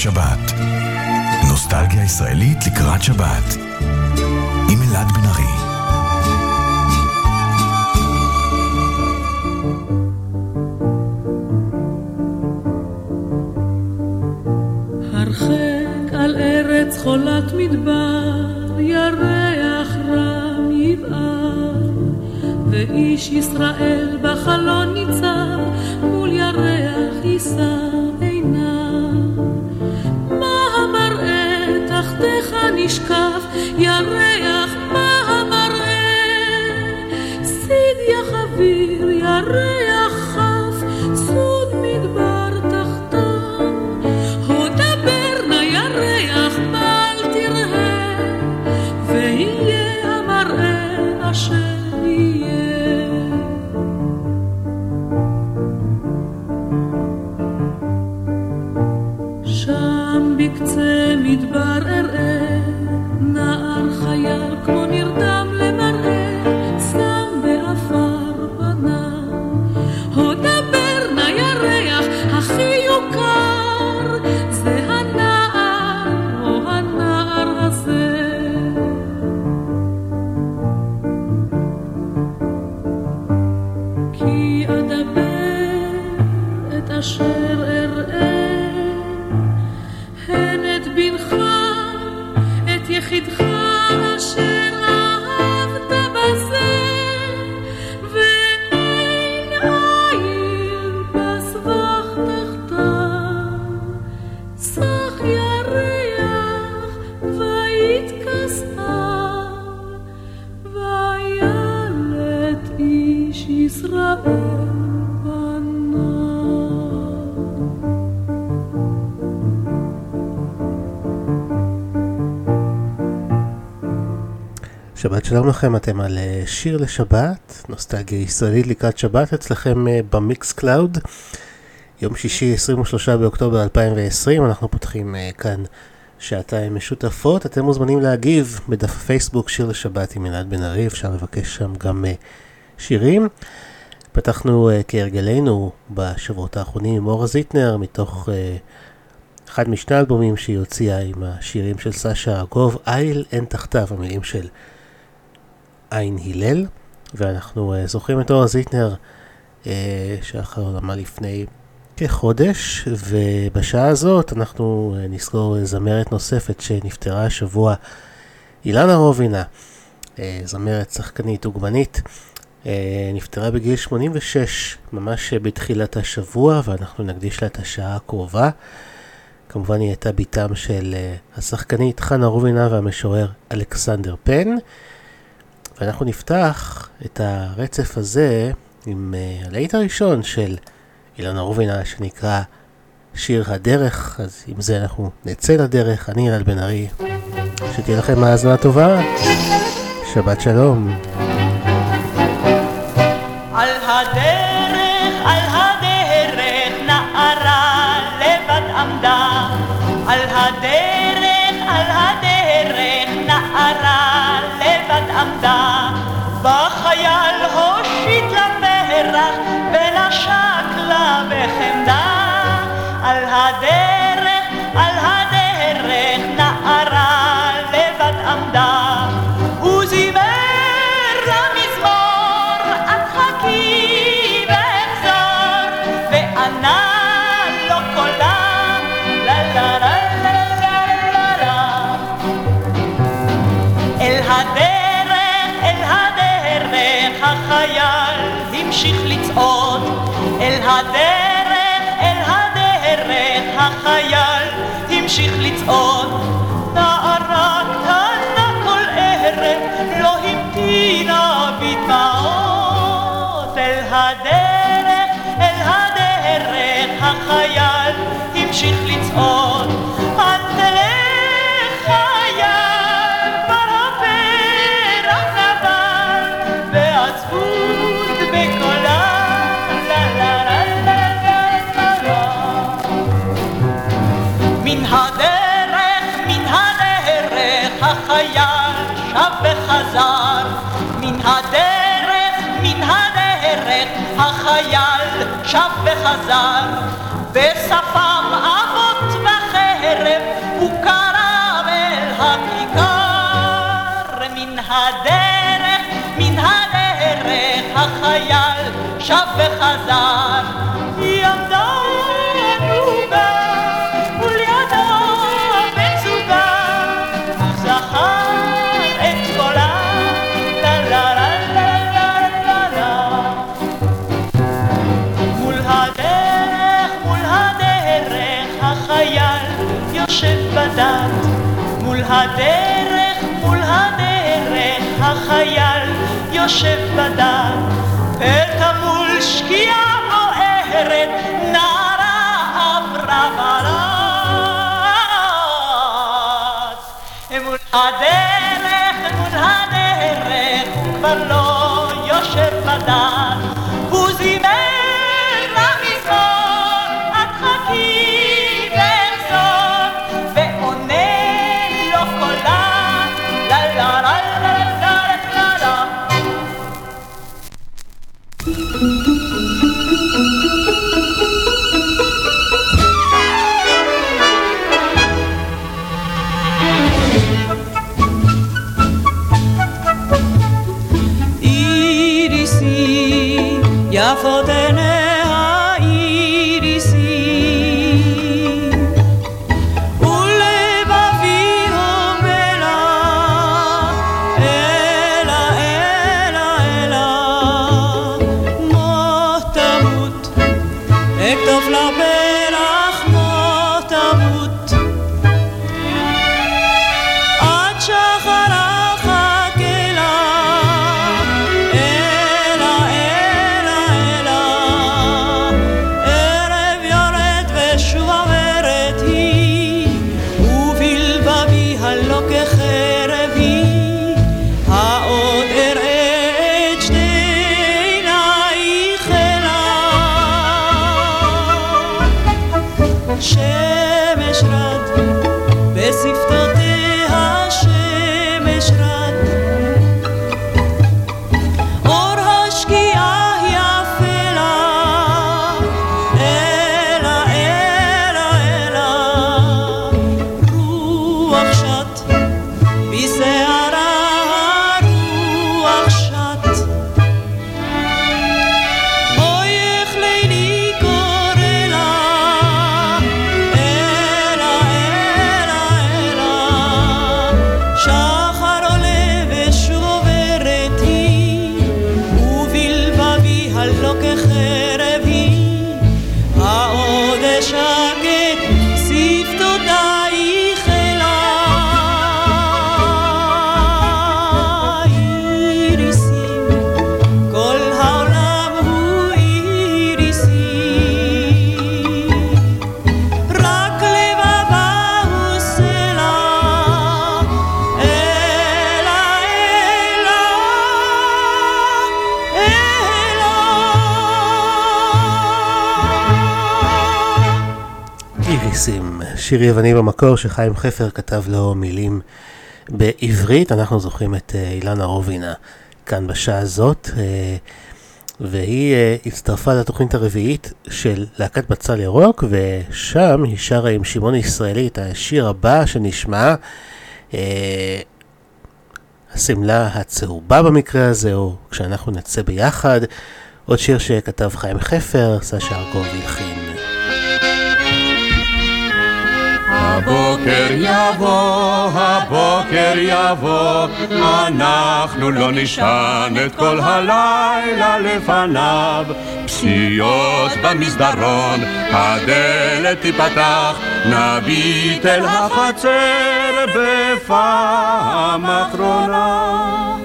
לשבת. נוסטלגיה ישראלית לקראת שבת. עם אלעד בן ארי. הרחק על ארץ חולת מדבר, ירח רם יבער, ואיש ישראל בחלון ניצב, מול ירח יישא נשקף, ירח, שבת שלום לכם, אתם על אה, שיר לשבת, נוסטלגיה ישראלית לקראת שבת אצלכם אה, ב Mixcloud. יום שישי 23 באוקטובר 2020, אנחנו פותחים אה, כאן שעתיים משותפות. אתם מוזמנים להגיב בדף הפייסבוק שיר לשבת עם אלעד בן ארי, אפשר לבקש שם גם שירים. פתחנו כהרגלנו בשבועות האחרונים עם אורה זיטנר מתוך אחד משני האלבומים שהיא הוציאה עם השירים של סשה ארגוב, איש אין תחתיו, המילים של עין הלל, ואנחנו uh, זוכרים את אורה זיטנר uh, שאחר עולמה לפני כחודש, ובשעה הזאת אנחנו uh, uh, זמרת נוספת שנפטרה השבוע, אילנה רובינה, uh, זמרת, שחקנית, דוגמנית, נפטרה בגיל 86, ממש בתחילת השבוע, ואנחנו נקדיש לה את השעה הקרובה. כמובן היא הייתה בתם של השחקנית חנה רובינה והמשורר אלכסנדר פן. ואנחנו נפתח את הרצף הזה עם uh, הלהיט הראשון של אילנה רובינה שנקרא שיר הדרך, אז עם זה אנחנו נצא לדרך, אני אלעד בן ארי, שתהיה לכם האזנה טובה, שבת שלום. על הדרך, על הדרך, נערה לבד עמדה. על הדרך, עמדה. בחייל הושיט לה פרח ונשק לה בחמדה. על הדרך, אל הדרך, אל הדרך, החייל המשיך לצעוד. נערה קטנה כל ערב לא המתינה בדמעות. אל הדרך, אל הדרך, החייל המשיך לצעוד. חזר מן הדרך, מן הדרך, החייל שב וחזר. בשפם אבות וחרב, הוא קרא אל הכיכר. מן הדרך, מן הדרך, החייל שב וחזר. יושב בדת. פתע מול שקיעה בוערת, נערה עברה בלט. מול הדרך, מול הדרך, הוא כבר לא יושב בדד. for them. שיר יווני במקור שחיים חפר כתב לו מילים בעברית. אנחנו זוכרים את אה, אילנה רובינה כאן בשעה הזאת, אה, והיא אה, הצטרפה לתוכנית הרביעית של להקת בצל ירוק, ושם היא שרה עם שמעון ישראלי את השיר הבא שנשמע, השמלה הצהובה במקרה הזה, או כשאנחנו נצא ביחד. עוד שיר שכתב חיים חפר, סשה ארגוב הלחין. הבוקר יבוא, הבוקר יבוא, אנחנו לא נשען את כל הלילה לפניו. פסיעות במסדרון, הדלת תיפתח, נביט אל החצר בפעם אחרונה.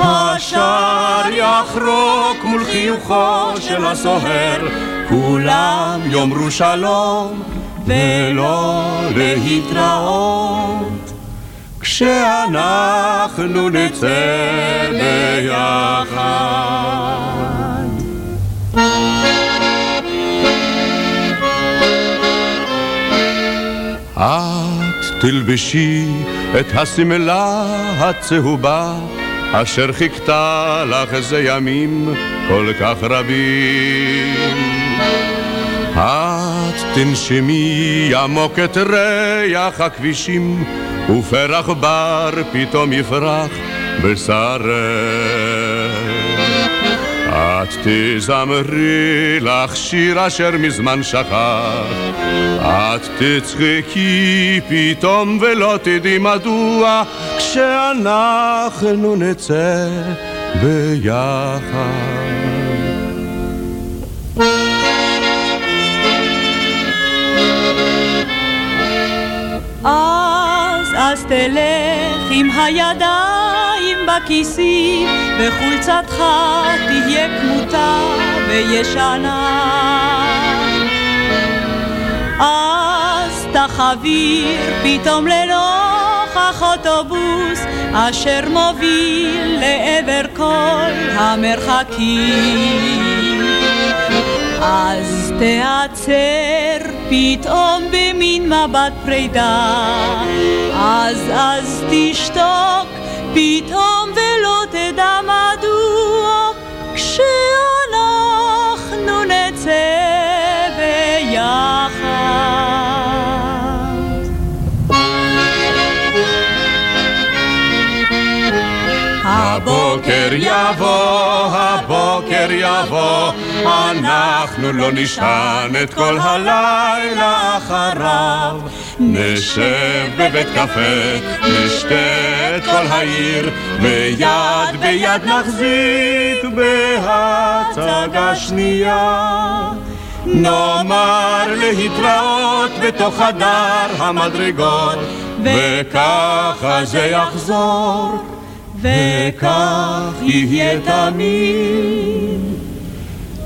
השער יחרוק מול חיוכו של הסוהר, כולם יאמרו שלום ולא להתראות. כשאנחנו נצא ביחד. את תלבשי את השמלה הצהובה אשר חיכתה לך זה ימים כל כך רבים. את תנשמי עמוק את ריח הכבישים ופרח בר פתאום יפרח בשרך. את תזמרי לך שיר אשר מזמן שכח, את תצחקי פתאום ולא תדעי מדוע, כשאנחנו נצא ביחד. תלך עם הידיים בכיסים, וחולצתך תהיה כמותה וישנה. אז תחביר פתאום לנוכח אוטובוס, אשר מוביל לעבר כל המרחקים. אז תעצר פתאום במין מבט פרידה, אז אז תשתוק פתאום ולא תדע מדוע, כשאנחנו נצא הבוקר יבוא, הבוקר יבוא, אנחנו לא נשען את כל הלילה אחריו. נשב בבית קפה, נשתה את כל העיר, ויד ביד נחזיק בהצגה שנייה. נאמר להתראות בתוך חדר המדרגות, וככה זה יחזור. וכך יהיה תמיד.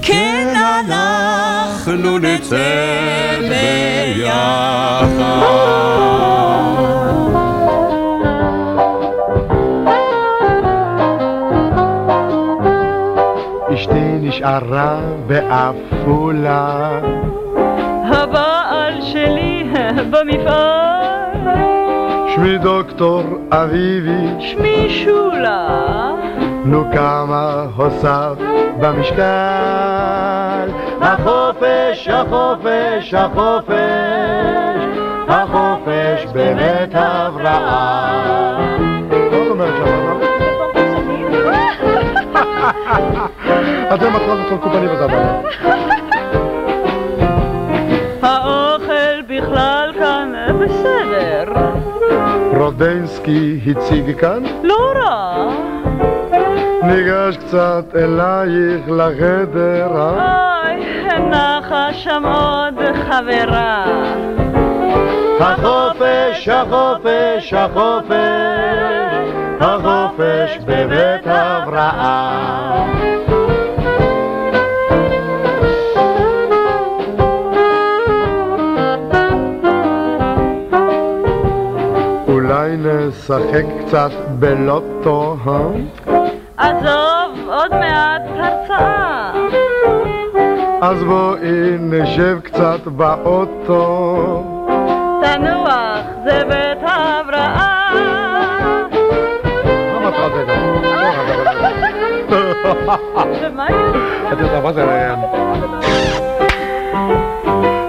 כן אנחנו נצא ביחד. אשתי נשארה בעפולה. הבעל שלי במפעל שמי דוקטור אביבי. שמי שולה. נו כמה הוסף במשקל. החופש, החופש, החופש, החופש בבית הבראה. אתם מתחילות את קופני בזמן. האוכל בכלל כאן בסדר. רודנסקי הציג כאן? לא רע. ניגש קצת אלייך לחדר? אוי, נחה שם עוד חברה. החופש, החופש, החופש, החופש בבית הבראה. אולי נשחק קצת בלוטו, אה? עזוב, עוד מעט הרצאה. אז בואי נשב קצת באוטו. תנוח, זה בית ההבראה. ומה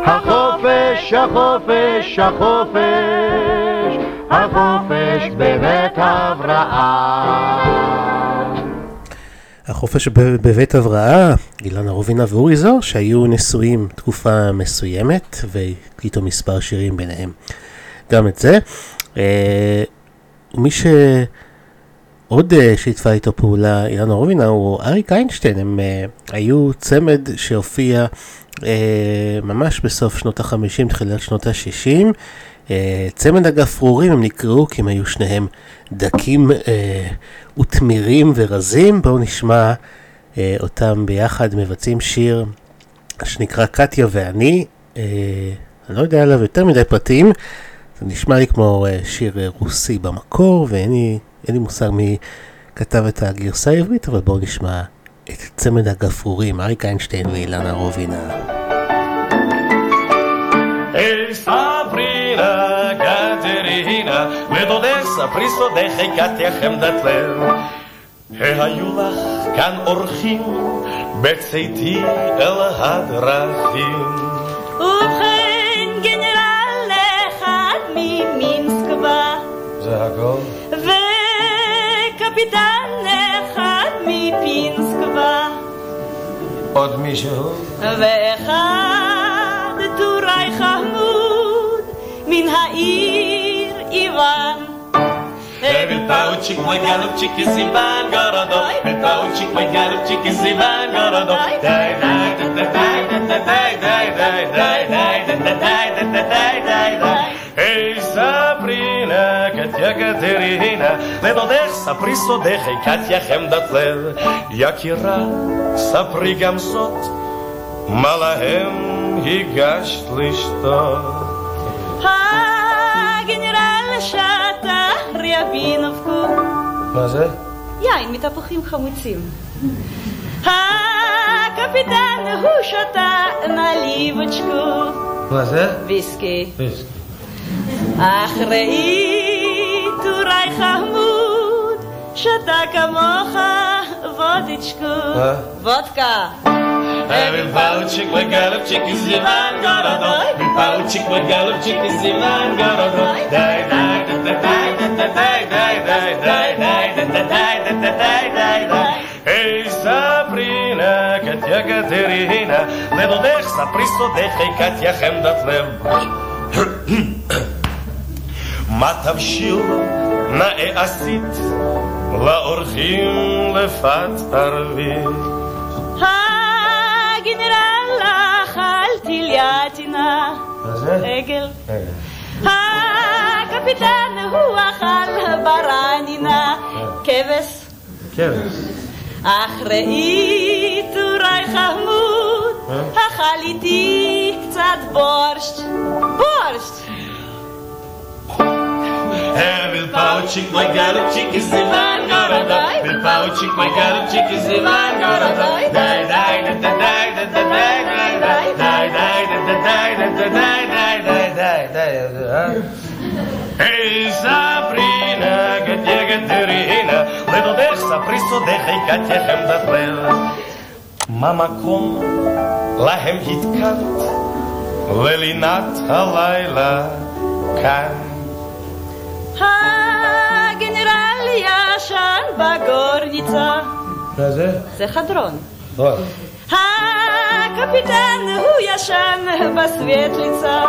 החופש, החופש, החופש, החופש בבית הבראה. החופש בבית הבראה, אילנה רובינה ואורי זוהר, שהיו נשואים תקופה מסוימת, והקליטו מספר שירים ביניהם. גם את זה. אה, ומי שעוד אה, שיתפה איתו פעולה, אילנה רובינה, הוא אריק איינשטיין. הם אה, היו צמד שהופיע ממש בסוף שנות ה-50, תחילת שנות ה-60. צמד הגפרורים הם נקראו כי הם היו שניהם דקים אה, ותמירים ורזים. בואו נשמע אה, אותם ביחד מבצעים שיר שנקרא קטיה ואני. אה, אני לא יודע עליו יותר מדי פרטים, זה נשמע לי כמו אה, שיר אה, רוסי במקור, ואין לי, לי מושג מי כתב את הגרסה העברית, אבל בואו נשמע את צמד הגפרורים, אריק איינשטיין ואילנה רובינה. ודודסה פרי סודך הגעתי חמדת לב. היו לך כאן אורחים בצאתי אל הדרכים. ובכן גנרל אחד ממינסק בא. זה הכל? וקפיטן קפיטן אחד מפינסקבה. עוד מישהו? ואחד טוראי חמוד מן העיר איוון. Витаучик мой, голубчик из Ивангорода, Витаучик мой, голубчик из Ивангорода. Дай, дай, дай, дай, дай, дай, дай, дай, дай, дай, дай, дай, дай, дай, дай, дай. Эй, ספרינה, קטיה קטרינה, לדודך ספרי סודך, היי קטיה חמדת לב. יקירה, ספרי גם סוד, מה להם הגשת לשתות? הגנרל שתה ריאבינובקו. מה זה? יין מתפוחים חמוצים. הקפיטן הוא שתה נליבוצ'קו. מה זה? ויסקי. אחראי טוראי חמוד, שתה כמוך Every valchik wa galavchik is ziman gorodo Every valchik wa galavchik is ziman gorodo Dai dai da da dai da da dai dai dai dai dai da da dai da da dai dai dai Эй, Сабрина, Катя Катерина, לדודך ספרי סודך, קטיה חמדת לב. מה תבשיל נאה עשית לאורחים לפת ערבית? הגנרל אכל טילייטינה. מה זה? עגל. הקפיטן הוא אכל ברנינה. כבש. כבש. אחראי טוראי חמוד, אכל איתי קצת בורשט. בורשט! Hey, Bilbaochik, my Galopchik is divine, gotta die. Bilbaochik, my Galopchik is divine, gotta die. Die, die, die, die, die, die, Hey, Sabrina, get your Katerina, little bit, Sapristo, the Hikatya, him the player. Mama, come, lahem hit cut, Lelilat, a Laila, cut. הגנרל ישן בגורניצה. מה זה? זה חדרון. הקפיטן הוא ישן בסווטליצה.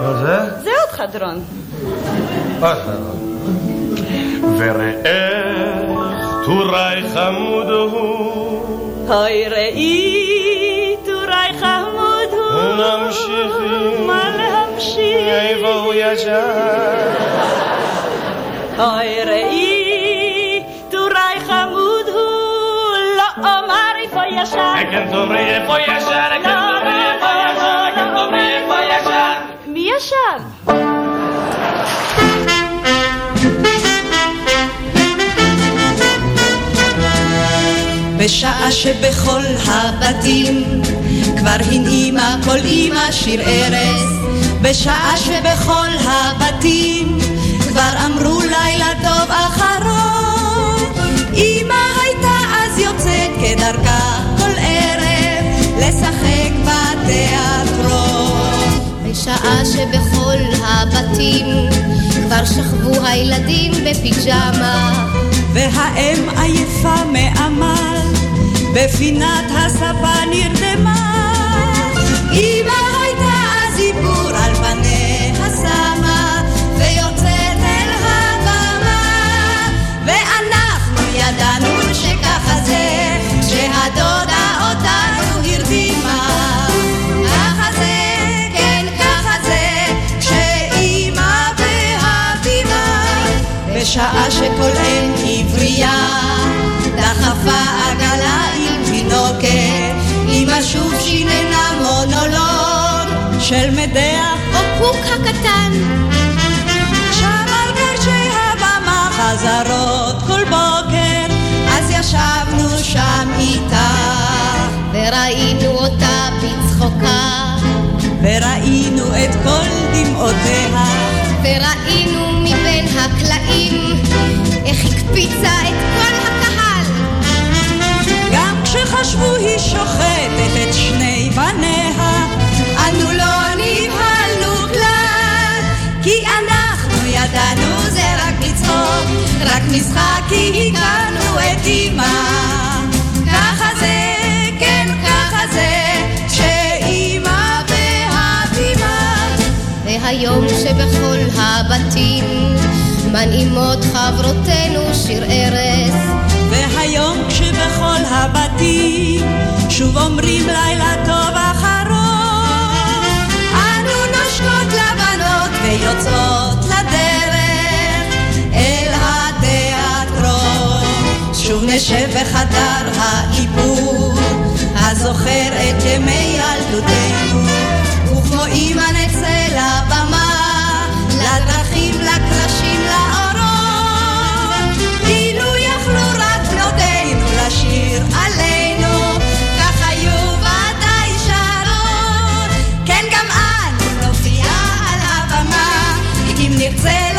מה זה? זה עוד חדרון. וראה טוראי חמוד הוא אוי ראי טוראי חמוד הוא. נמשיך מה להמשיך? איפה הוא ישן? אוי ראי טוראי חמוד הוא. לא אומר איפה ישן. כן תאמרי איפה ישן, כן תאמרי איפה ישן, כן תאמרי איפה ישן מי ישן? בשעה שבכל הבתים כבר הנעימה כל אמא שיר ערש בשעה שבכל הבתים כבר אמרו אחרון אמא הייתה אז יוצאת כדרכה כל ערב לשחק בתיאטרון. בשעה שבכל הבתים כבר שכבו הילדים בפיג'מה. והאם עייפה מעמל בפינת הספה נרדמה חזרות כל בוקר אז ישבנו שם איתה. וראינו אותה בצחוקה. וראינו את כל דמעותיה. וראינו מבין הקלעים איך הקפיצה את כל הקהל. גם כשחשבו היא שוחטת את שני בניה רק משחק כי הגענו את אמא. ככה זה, כן ככה זה שאמא והבימה והיום שבכל הבתים מנעימות חברותינו שיר ארץ והיום כשבכל הבתים שוב אומרים לילה טוב אחרון. אנו נושקות לבנות ויוצאות. נשב בחדר האיפור, הזוכר את ימי ילדותנו, וכמו אמא נצא לבמה, לדרכים, לקרשים, לארון. אילו יכלו רק בנותינו לשיר עלינו, כך היו ודאי שרות. כן, גם אנו נופיע על הבמה, אם נרצה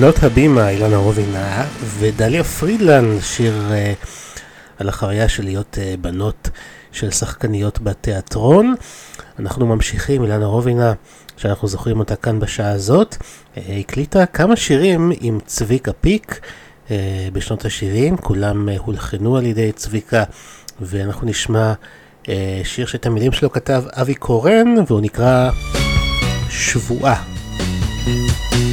בנות הבימה, אילנה רובינה ודליה פרידלן, שיר uh, על החוויה של להיות uh, בנות של שחקניות בתיאטרון. אנחנו ממשיכים, אילנה רובינה, שאנחנו זוכרים אותה כאן בשעה הזאת, uh, הקליטה כמה שירים עם צביקה פיק uh, בשנות ה-70, כולם uh, הולחנו על ידי צביקה, ואנחנו נשמע uh, שיר שאת המילים שלו כתב אבי קורן, והוא נקרא שבועה. על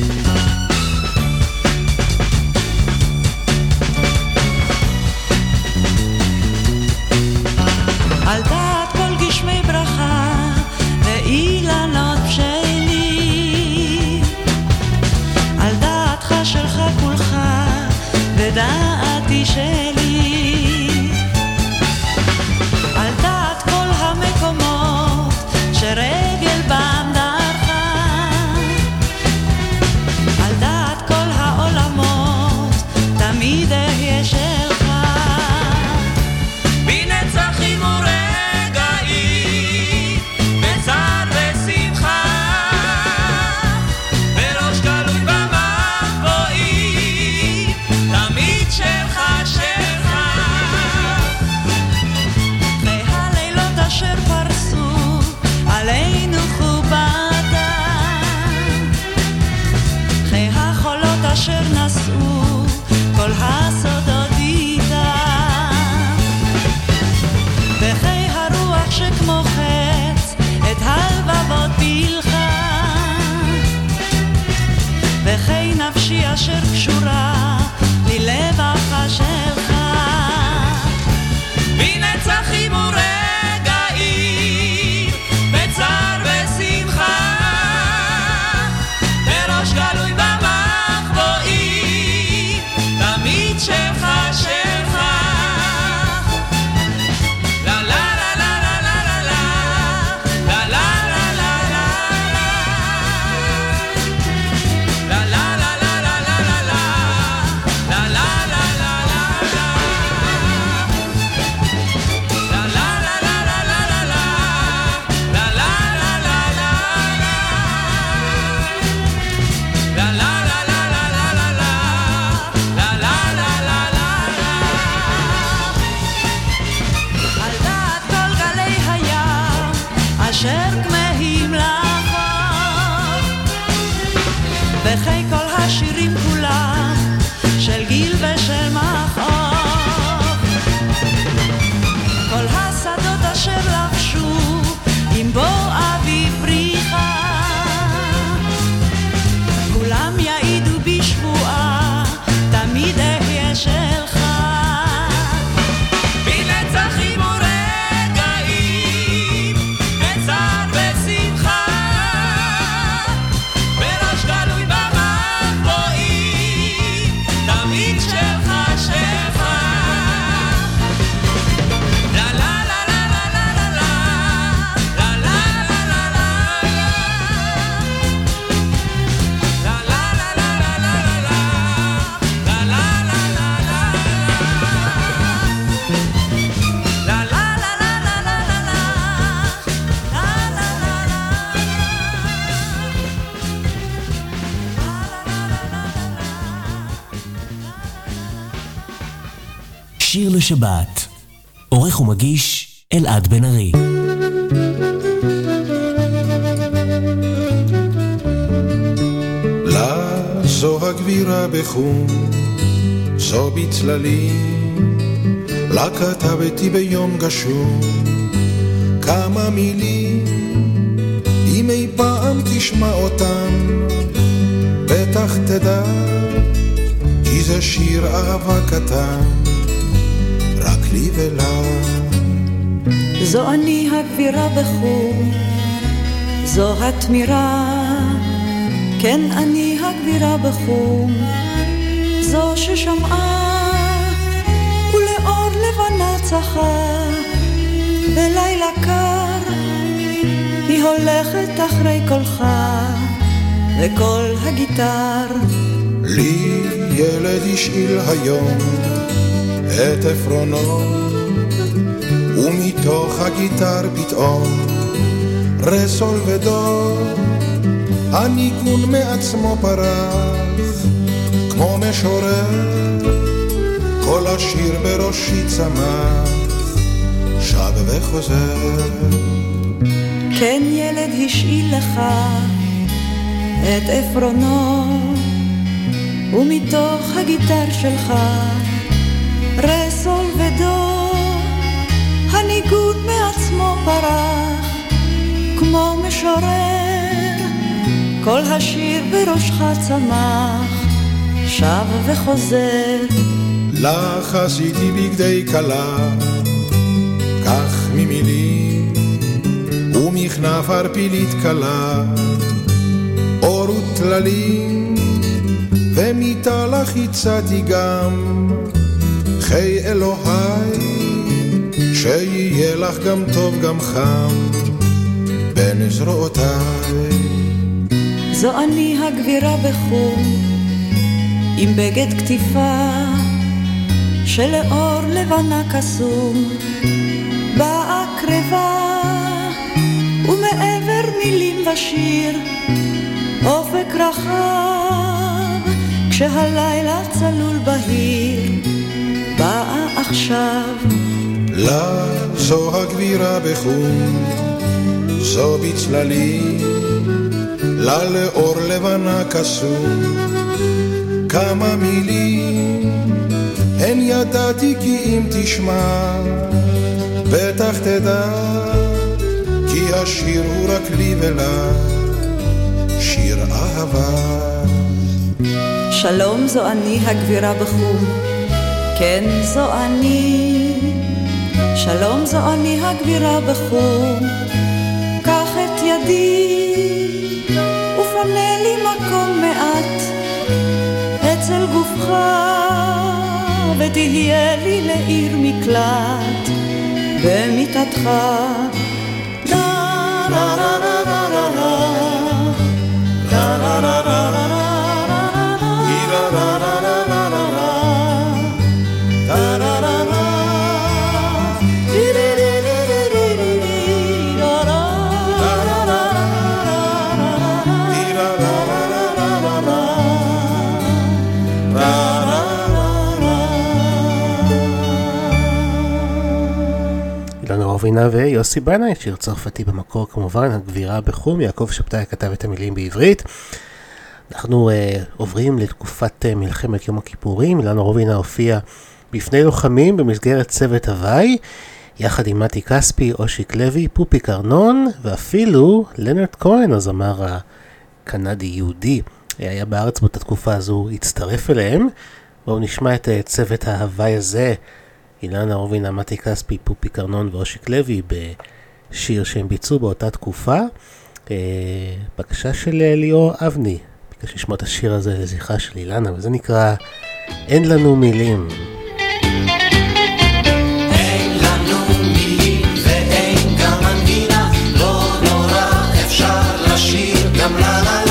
אשר נשאו כל הסודות איתה וחיי הרוח שכמו חץ את הלבבות פילחה. וחיי נפשי אשר קשורה לשבת. עורך ומגיש אלעד בן ארי. לה זו הגבירה בחום, זו בצללים, לה כתבתי ביום גשום כמה מילים, אם אי פעם תשמע אותם, בטח תדע, כי זה שיר אהבה קטן, לי ולה. זו אני הגבירה בחור, זו התמירה, כן אני הגבירה בחור, זו ששמעה ולאור לבנה צחה, בלילה קר היא הולכת אחרי קולך וקול הגיטר. לי ילד השאיל היום את עפרונו ומתוך הגיטר פתאום רסול ודור הניגון מעצמו פרח כמו משורר כל השיר בראשי צמח שב וחוזר. כן ילד השאיל לך את עפרונו ומתוך הגיטר שלך רסול ודו הניגוד מעצמו פרח כמו משורר. כל השיר בראשך צמח שב וחוזר. לך עשיתי בגדי כלה כך ממילים ומכנף ערפילית קלה אור וטללים ומיטה לך הצעתי גם חיי אלוהי שיהיה לך גם טוב גם חם בין זרועותיי. זו אני הגבירה בחום עם בגד כתיפה שלאור לבנה קסום באה קרבה ומעבר מילים ושיר אופק רחב כשהלילה צלול בהיר באה עכשיו. לה זו הגבירה בחום זו בצללים לה לאור לבנה קסום כמה מילים. הן ידעתי כי אם תשמע בטח תדע כי השיר הוא רק לי ולה שיר אהבה. שלום זו אני הגבירה בחום כן זו אני. שלום זו אני הגבירה בחום. קח את ידי ופנה לי מקום מעט אצל גופך ותהיה לי לעיר מקלט במיטתך. דה רה רה רובינה ויוסי בנאי, שיר צרפתי במקור כמובן, הגבירה בחום, יעקב שבתאי כתב את המילים בעברית. אנחנו uh, עוברים לתקופת uh, מלחמת יום הכיפורים, אילנה רובינה הופיע בפני לוחמים במסגרת צוות הוואי, יחד עם מתי כספי, אושיק לוי, פופיק ארנון, ואפילו לנרד כהן, הזמר הקנדי-יהודי, היה בארץ באותה תקופה הזו, הצטרף אליהם. בואו נשמע את uh, צוות ההוואי הזה. אילנה רובינה, מתי כספי, פופי קרנון ואושיק לוי בשיר שהם ביצעו באותה תקופה. אה, בקשה של אה, ליאור אבני, ביקש לשמוע את השיר הזה לזכרה של אילנה, וזה נקרא אין לנו מילים. לנו גם לא לשיר גם לה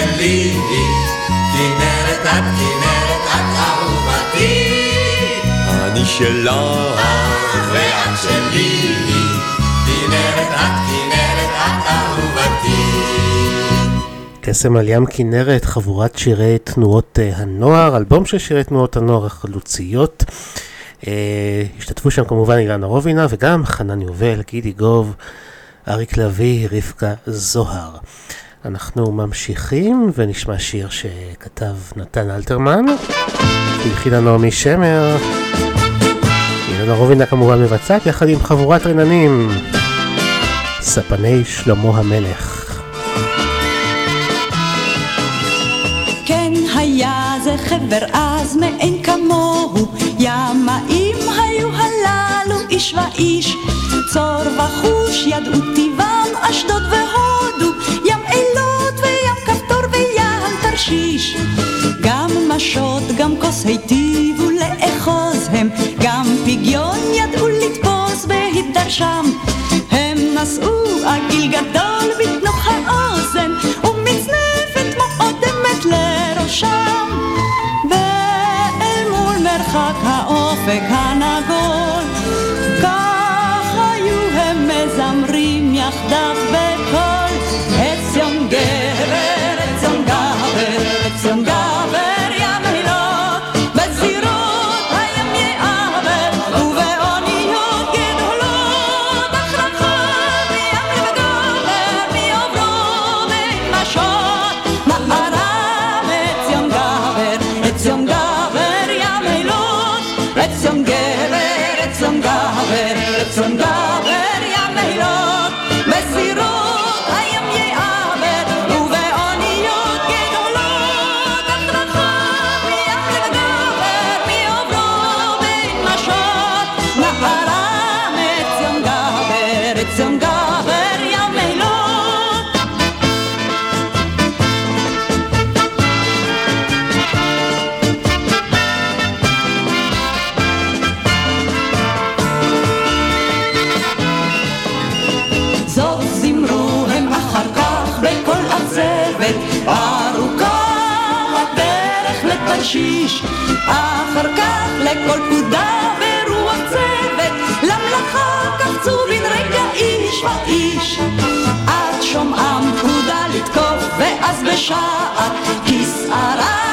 שלי כנרת את כנרת את אהובתי אני שלך ואת שלי כנרת את כנרת את אהובתי קסם על ים כנרת, חבורת שירי תנועות אה, הנוער, אלבום של שירי תנועות הנוער החלוציות. Uh, השתתפו שם כמובן אילנה רובינה וגם חנן יובל, גידי גוב, אריק לביא, רבקה זוהר. אנחנו ממשיכים ונשמע שיר שכתב נתן אלתרמן, שהלחינה נעמי שמר. אילנה רובינה כמובן מבצעת יחד עם חבורת רננים, ספני שלמה המלך. כן היה זה חבר אז מאין כמוהו, ימאים היו הללו איש ואיש, צור וחוש ידעו טבעם אשדוד והור לקשיש. גם משות, גם כוס היטיבו לאחוז הם, גם פגיון ידעו לתפוס בהתדרשם. הם נשאו עגיל גדול בתנוך האוזן, ומצנפת מועדמת לראשם. ואל מול מרחק האופק הנגול, כך היו הם מזמרים יחדיו. באיש. עד שומעם פקודה לתקוף ואז בשעת כסערה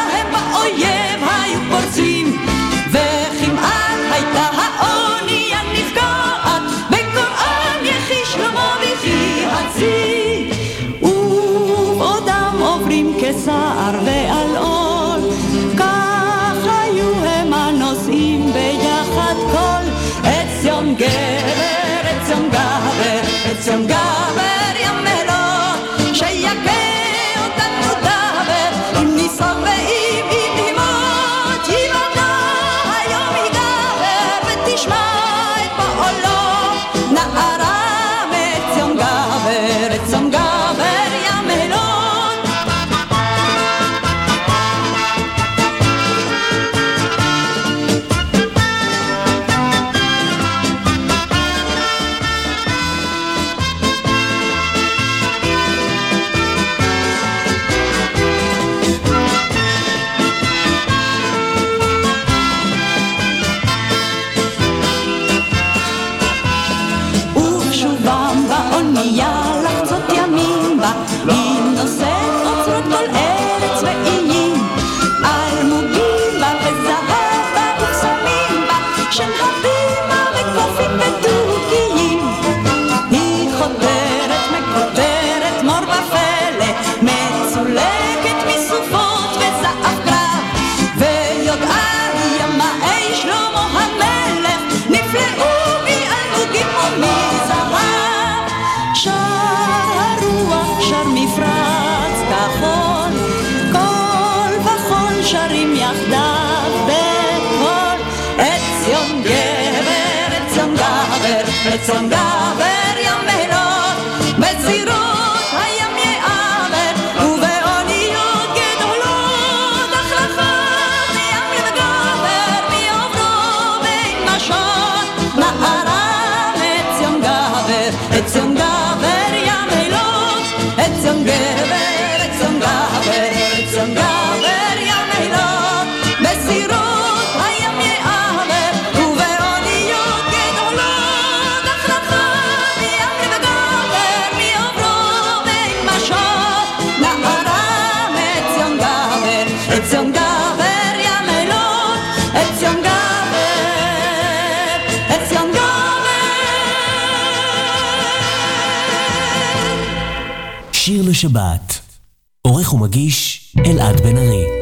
שבת. עורך ומגיש אלעד בן ארי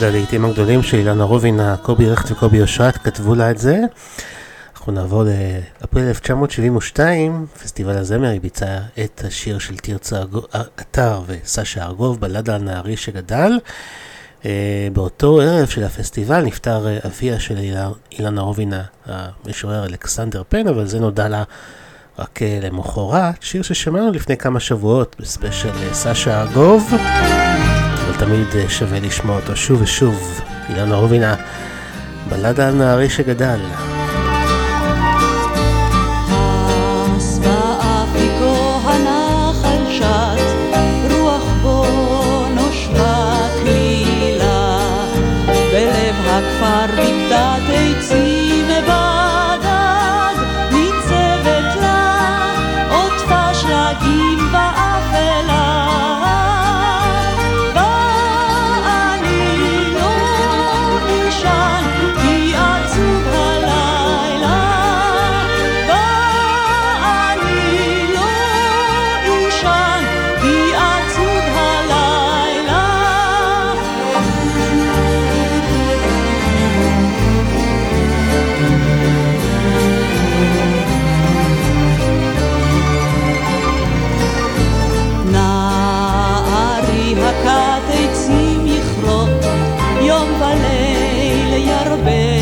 אחד הלעיתים הגדולים של אילנה רובינה, קובי רכט וקובי אושרת כתבו לה את זה. אנחנו נעבור לאפריל 1972, פסטיבל הזמר, היא ביצעה את השיר של תרצה אתר וסשה ארגוב, בלדה על נערי שגדל. אה, באותו ערב של הפסטיבל נפטר אה, אביה של אילנה רובינה, המשורר אלכסנדר פן, אבל זה נודע לה רק אה, למחרת, שיר ששמענו לפני כמה שבועות בספיישל סשה ארגוב. תמיד אה, שווה לשמוע אותו שוב ושוב. אילנה רובינה, בלדה על נערי שגדל. על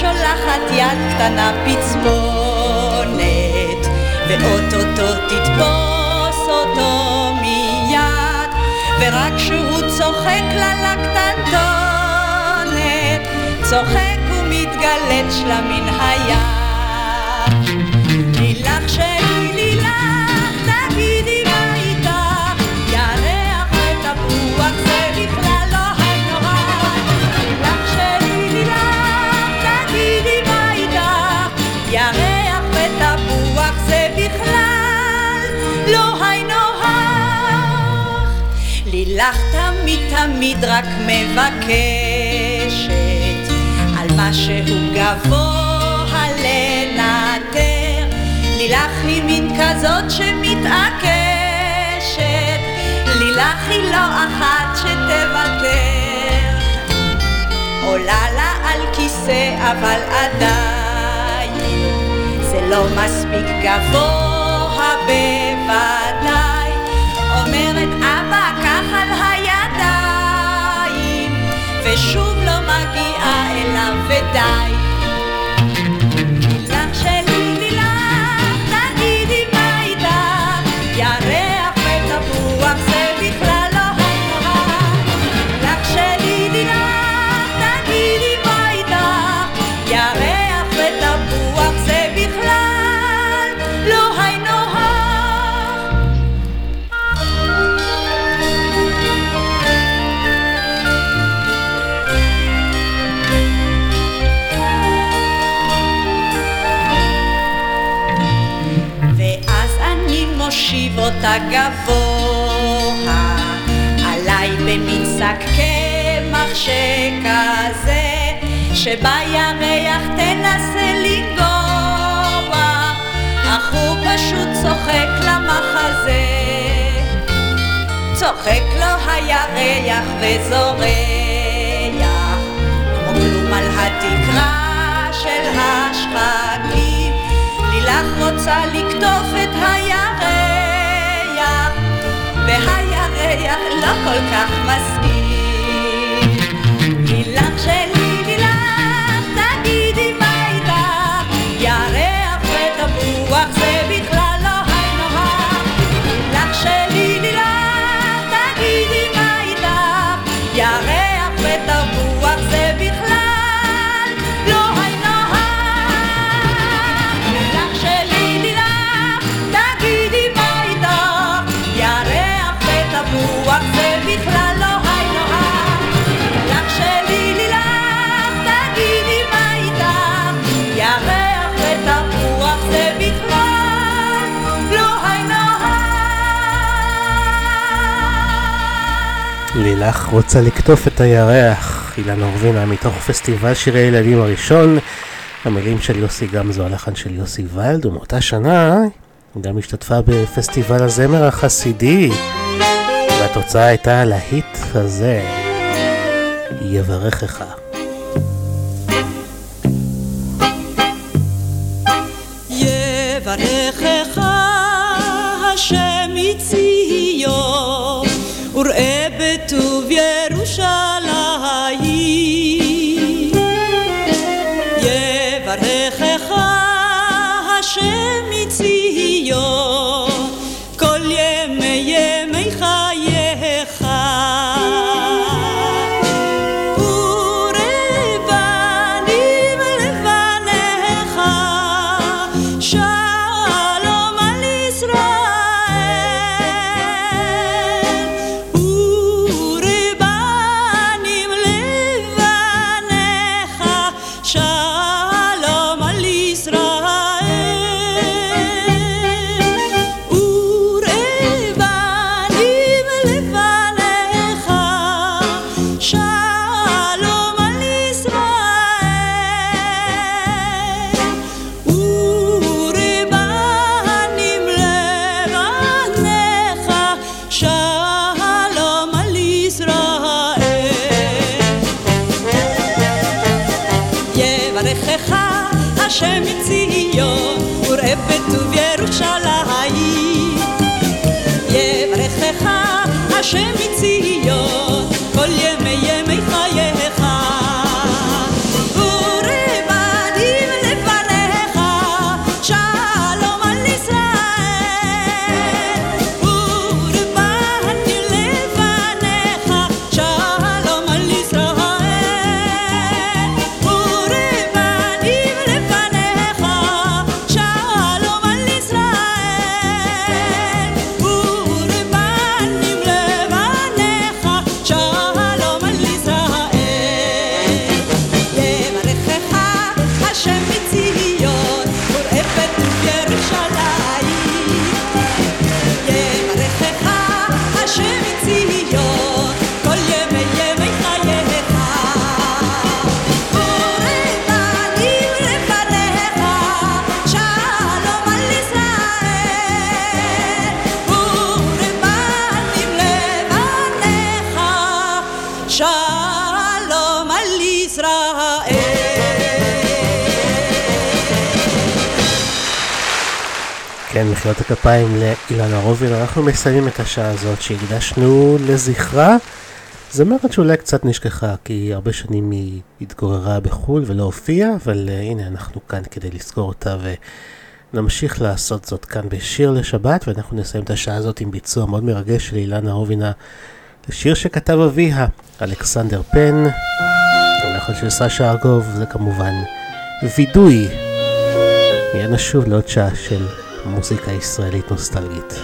שולחת יד קטנה פצפונת, ואוטוטו תתפוס אותו מיד, ורק כשהוא צוחק לה צוחק מתגלית שלה מן הים. לילך שלי תמיד רק מבקשת על משהו גבוה לנטר. לילך היא מין כזאת שמתעקשת לילך היא לא אחת שתוותר. עולה לה על כיסא אבל עדיין זה לא מספיק גבוה בוודאי ושוב לא מגיעה אליו ודי אותה גבוה עליי במין שק קמח שכזה שבירח תנסה לנגוע אך הוא פשוט צוחק למחזה. צוחק לו הירח וזורח כמו כלום על התקרה של השחקים. לילך רוצה לקטוף את הירח כל כך מסכים לילך רוצה לקטוף את הירח, אילן אורבינה מתוך פסטיבל שירי הילדים הראשון, המילים של יוסי גמזו, הלחן של יוסי ולד, ומאותה שנה גם השתתפה בפסטיבל הזמר החסידי, והתוצאה הייתה הלהיט הזה. יברכך יברכך השם מציון וראה בטוב ירושלים כן, מחיאות הכפיים לאילנה רובין. אנחנו מסיימים את השעה הזאת שהקדשנו לזכרה. זמרת שאולי קצת נשכחה, כי הרבה שנים היא התגוררה בחו"ל ולא הופיעה, אבל uh, הנה אנחנו כאן כדי לזכור אותה ונמשיך לעשות זאת כאן בשיר לשבת, ואנחנו נסיים את השעה הזאת עם ביצוע מאוד מרגש של אילנה רובינה לשיר שכתב אביה, אלכסנדר פן, הלחן של סשה ארגוב, זה כמובן וידוי. נהיה נשוב לעוד שעה של מוזיקה ישראלית נוסטלגית.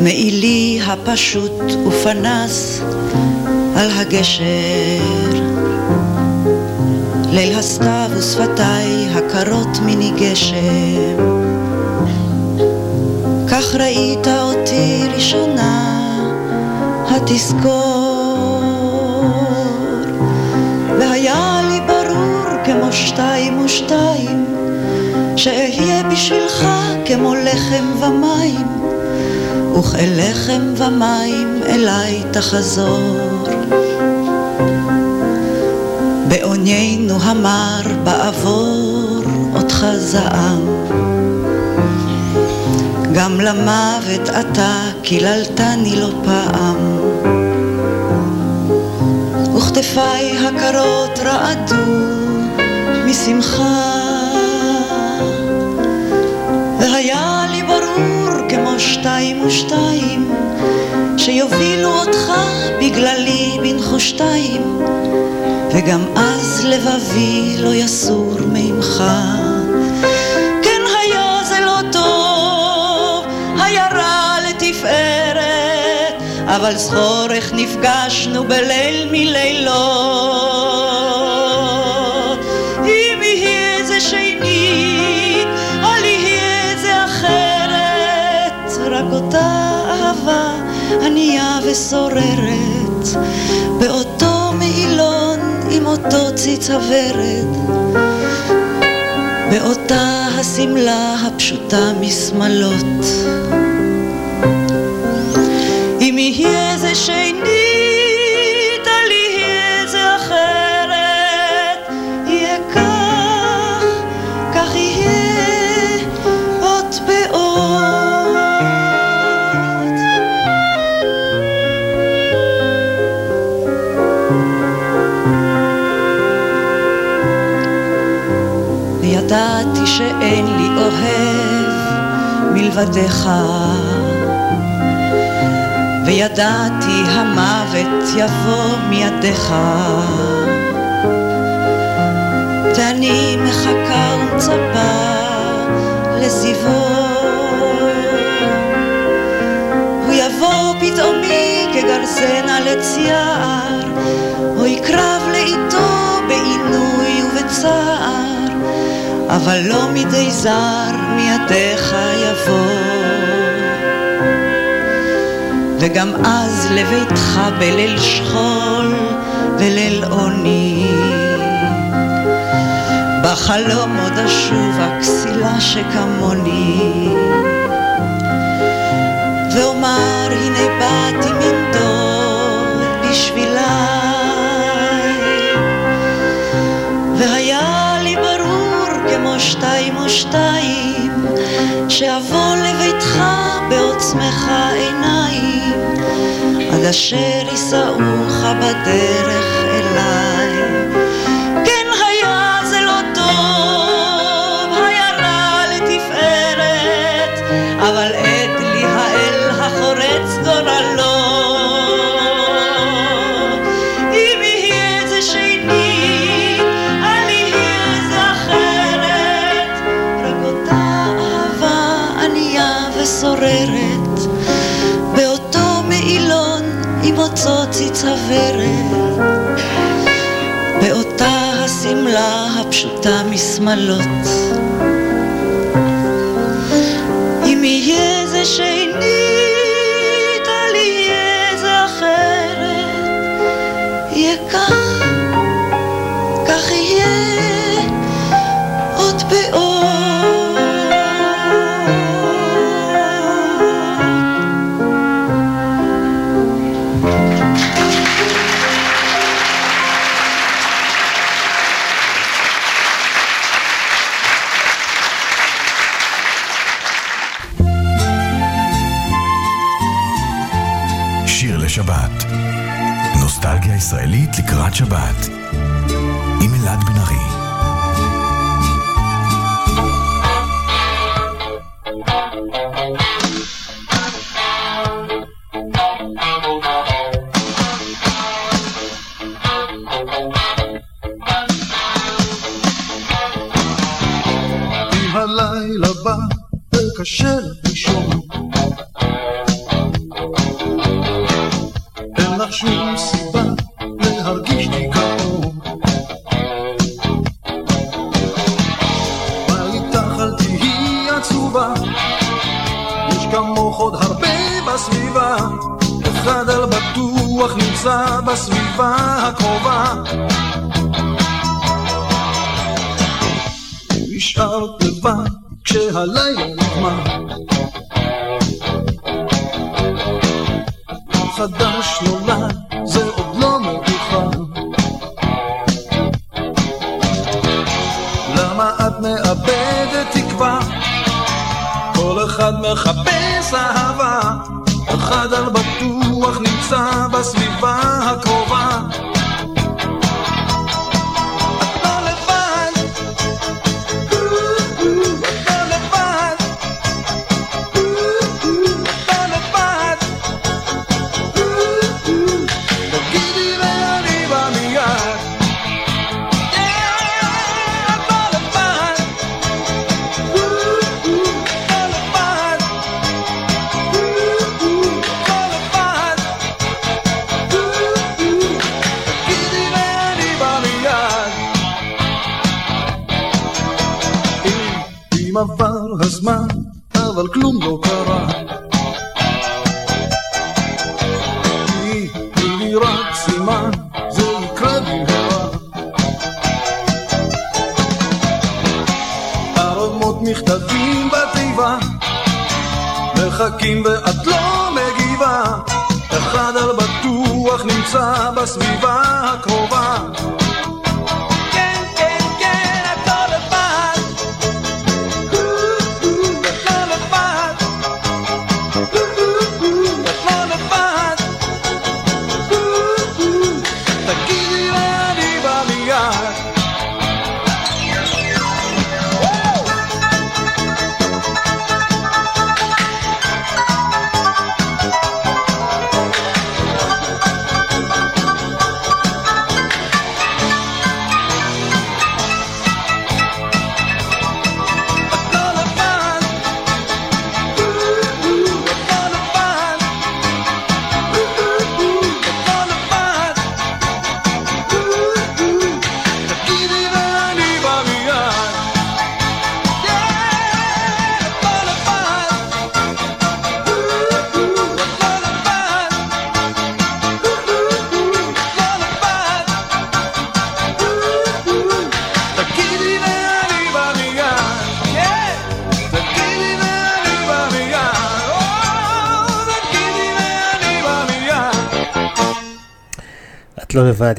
מעילי הפשוט ופנס על הגשר. ליל הסתיו ושפתיי הקרות מני גשם. כך ראית אותי ראשונה התזכור. והיה לי ברור כמו שתיים ושתיים שאהיה בשבילך כמו לחם ומים וכלחם ומים אליי תחזור. בעוניינו המר בעבור אותך זעם. גם למוות אתה קיללתני לא פעם. וכתפיי הקרות רעדו משמחה. שתיים ושתיים שיובילו אותך בגללי בנחושתיים וגם אז לבבי לא יסור ממך. כן היה זה לא טוב, היה רע לתפארת אבל זכור איך נפגשנו בליל מלילות ושוררת באותו מעילון עם אותו ציץ הוורד באותה השמלה הפשוטה משמלות. אם יהיה זה שנית, מלבדך וידעתי המוות יבוא מידיך. ואני מחכה ומצפה לזיוו. הוא יבוא פתאומי כגרזן על עץ יער או יקרב לאיתו בעינוי ובצער אבל לא מדי זר מידיך יבוא. וגם אז לביתך בליל שכול וליל עוני. בחלום עוד אשוב הכסילה שכמוני שאבוא לביתך בעוצמך עיניים עד אשר יישאוך בדרך הפשוטה אחד מחפש אהבה אחד על בטוח נמצא בסביבה הקרובה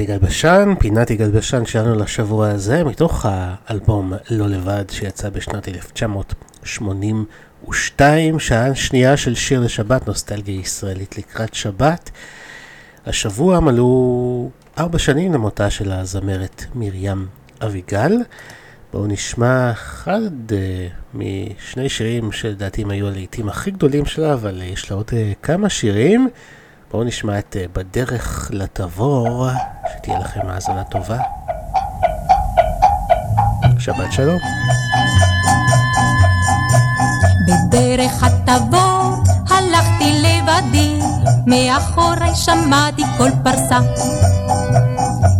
יגאל בשן, פינת יגאל בשן שלנו לשבוע הזה, מתוך האלבום לא לבד שיצא בשנת 1982, שעה שנייה של שיר לשבת, נוסטלגיה ישראלית לקראת שבת. השבוע מלאו ארבע שנים למותה של הזמרת מרים אביגל. בואו נשמע אחד uh, משני שירים שלדעתי היו הלהיטים הכי גדולים שלה, אבל יש לה עוד uh, כמה שירים. בואו נשמע את uh, בדרך לתבור, שתהיה לכם האזנה טובה. שבת שלום. בדרך התבור הלכתי לבדי, מאחורי שמעתי קול פרסה.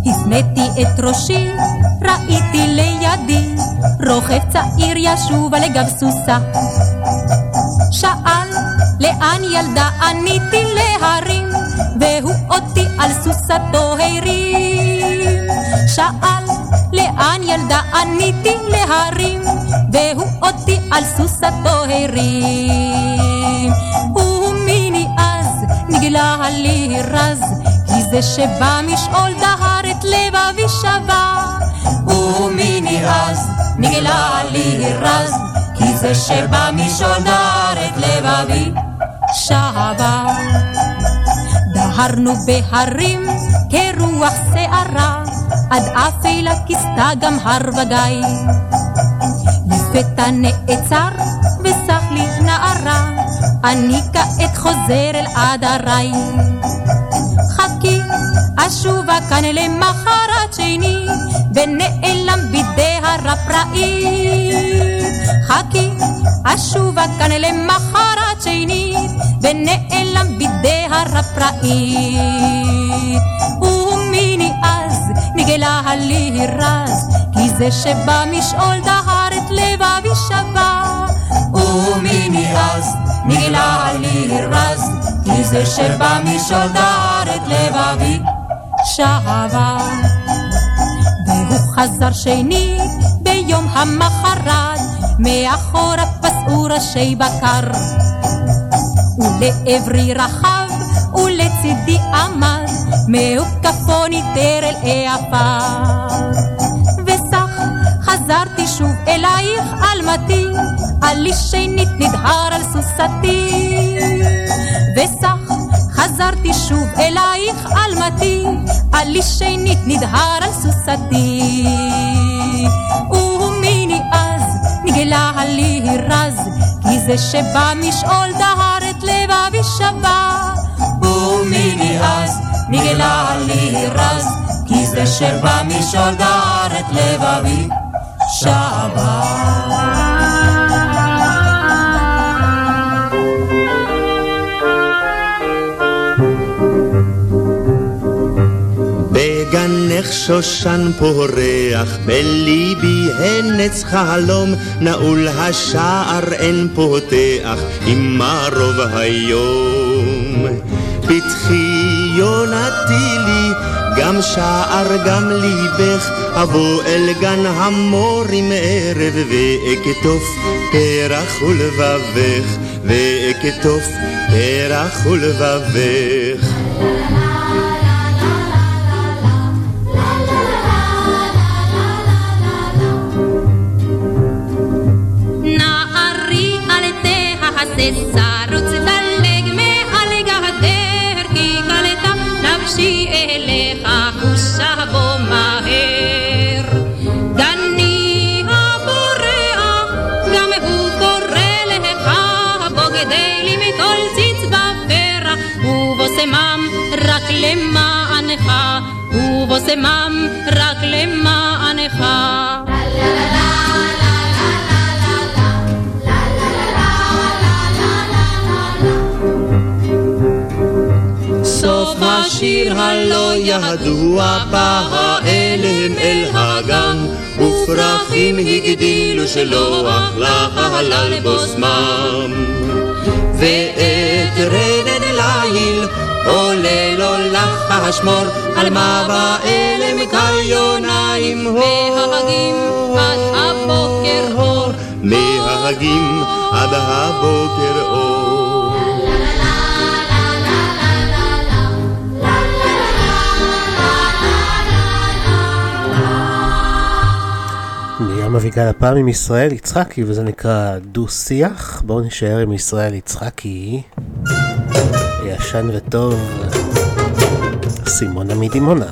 הפניתי את ראשי, ראיתי לידי, רוכב צעיר ישוב על גב סוסה. שאל, לאן ילדה עניתי להרים, והוא אותי על סוסתו הרים. שאל, לאן ילדה עניתי להרים, והוא אותי על סוסתו הרים. ומיני אז נגלה לי רז, כי זה שבא משאול דהר את לבבי שבה. ומיני אז נגלה לי רז, כי זה שבא משאול דהר את לבבי שבה. הרנו בהרים כרוח שערה, עד אפלה כיסתה גם הר וגיא. לפתע נעצר וסח לי נערה, אני כעת חוזר אל עדריי. חכי, אשובה כאן למחרת שני, ונעלם בידי הרפראי. חכי, אשובה כאן למחרת שני, ונעלם בידי הרפראי. ומיני אז נגלה לי רז, כי זה שבא משאול דהר את לבבי שבה. ומיני אז נגלה לי רז, כי זה שבא משאול דהר את לבבי שבה. והוא חזר שנית ביום המחרת, מאחורה פסעו ראשי בקר. ולעברי רחב ולצידי עמד, מהוקפו ניטר אל העפר. וסך חזרתי שוב אלייך אלמתי, עלי שנית נדהר על סוסתי. וסך חזרתי שוב אלייך אלמתי, עלי שנית נדהר על סוסתי. ומיני אז נגלה לי רז, כי זה שבא משאול דהר שבה. ומיני אז נגלה לי רז, כי זה שבא משאול דהר את לבבי שבה. בגנך שושן פורח, בליבי הנץ חלום, נעול השער אין פותח, עם מרוב היום. פתחי יונתי לי, גם שער גם ליבך, אבוא אל גן המורים ערב, ואקטוף פרח ולבבך, ואקטוף פרח ולבבך. תהססה, רוץ דלג מעל גדר, כי קלטה נפשי אליך, חושה בו מהר. דני הבורח, גם הוא קורא לך, בוגדי לי מכל ציץ בפרח, ובושמם רק למענך, ובושמם השיר הלא ידוע בא האלם אל הגן ופרחים הגדילו שלוח לחלל בוסמם ואת רדד ליל עולה לו לך השמור על מה באלם כיוניים מהגים עד הבוקר אור מהגים עד הבוקר אור מרים אביגל הפעם עם ישראל יצחקי וזה נקרא דו-שיח. בואו נשאר עם ישראל יצחקי. ישן וטוב. סימונה מדימונה.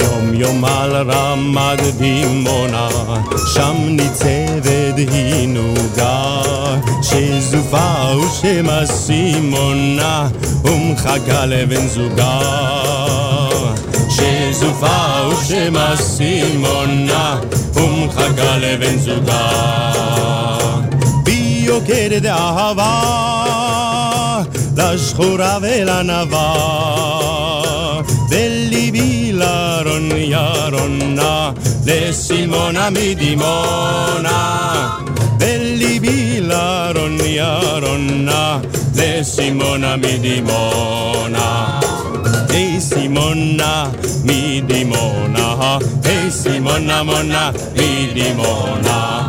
יום יום על רמת דימונה, שם ניצבת היא נוגה, שזופה ושמה סימונה, ומחכה לבן זוגה. שזופה ושמה סימונה, ומחכה לבן זוגה. בי יוקדת אהבה, לשחורה ולנבה. בליבי לרוניה רונה, לסימונה מדימונה. בליבי לרוניה רונה, לסימונה מדימונה. היי סימונה מדימונה, היי סימונה מונה מדימונה.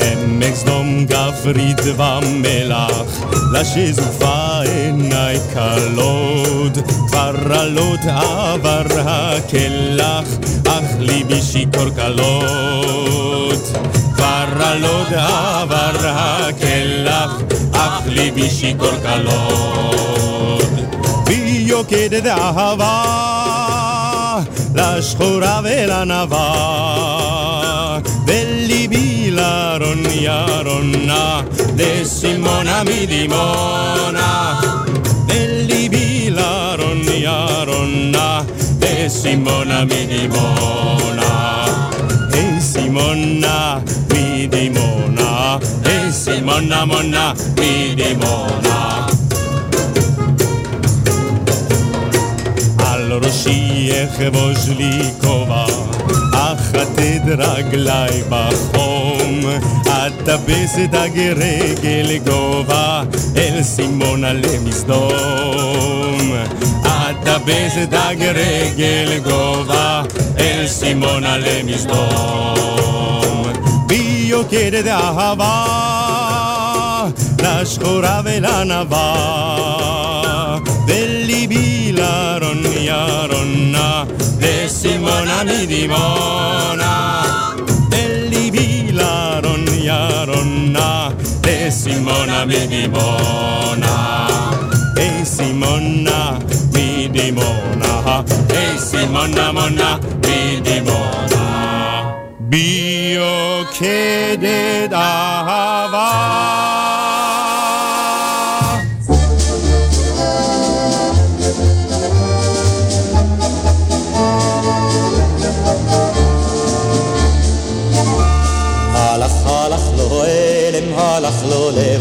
עמק סדום גברית ומלח, לשזופה עיניי כלות, כבר עלות עבר הקלח, אך ליבי שיכור כלות. כבר הלוד עבר הקלח, אך ליבי שיכור כלוד. בי יוקדת אהבה, לשחורה ולנבה, וליבי לרון ירונה, לסימונה מדימונה. וליבי לרון ירונה, לסימונה מדימונה. היי סימונה מדימונה, היי סימונה מונה מדימונה. על ראשי אחבוש לי כובע, אחטט רגלי בחום, אטפס את הגרגל גובה, אל סימונה למסדום. אטפס את הגרגל גובה, אל סימונה למסדום. בי יוקדת אהבה, לשחורה ולנבה. וליבי לרון ירונה, לסימונה מדימונה. וליבי לרון ירונה, לסימונה מדימונה. היי סימונה מדימונה, היי סימונה מונה מדימונה. בי יוקדת אהבה. הלך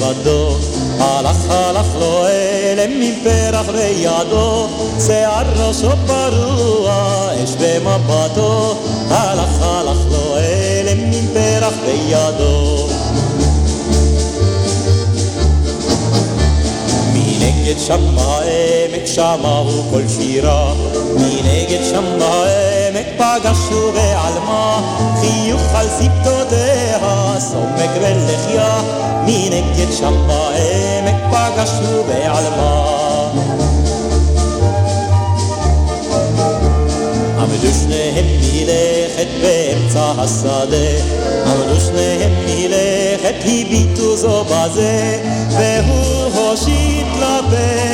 לו לבדו, הלך הלך לו אלם עם פרח בידו, שיער ראשו פרוע, אש במבטו, הלך הלך לו אלם עם פרח בידו. מנגד שם העמק, שמה הוא כל שירה, מנגד שם העמק פגשנו בעלמה, חיוך על שפתותיה, סומק ולחיה, מנגד שם בעמק פגשנו בעלמה. עמדו שניהם מלכת באמצע השדה, עמדו שניהם מלכת, הביטו זו בזה, והוא הושיט לפרח,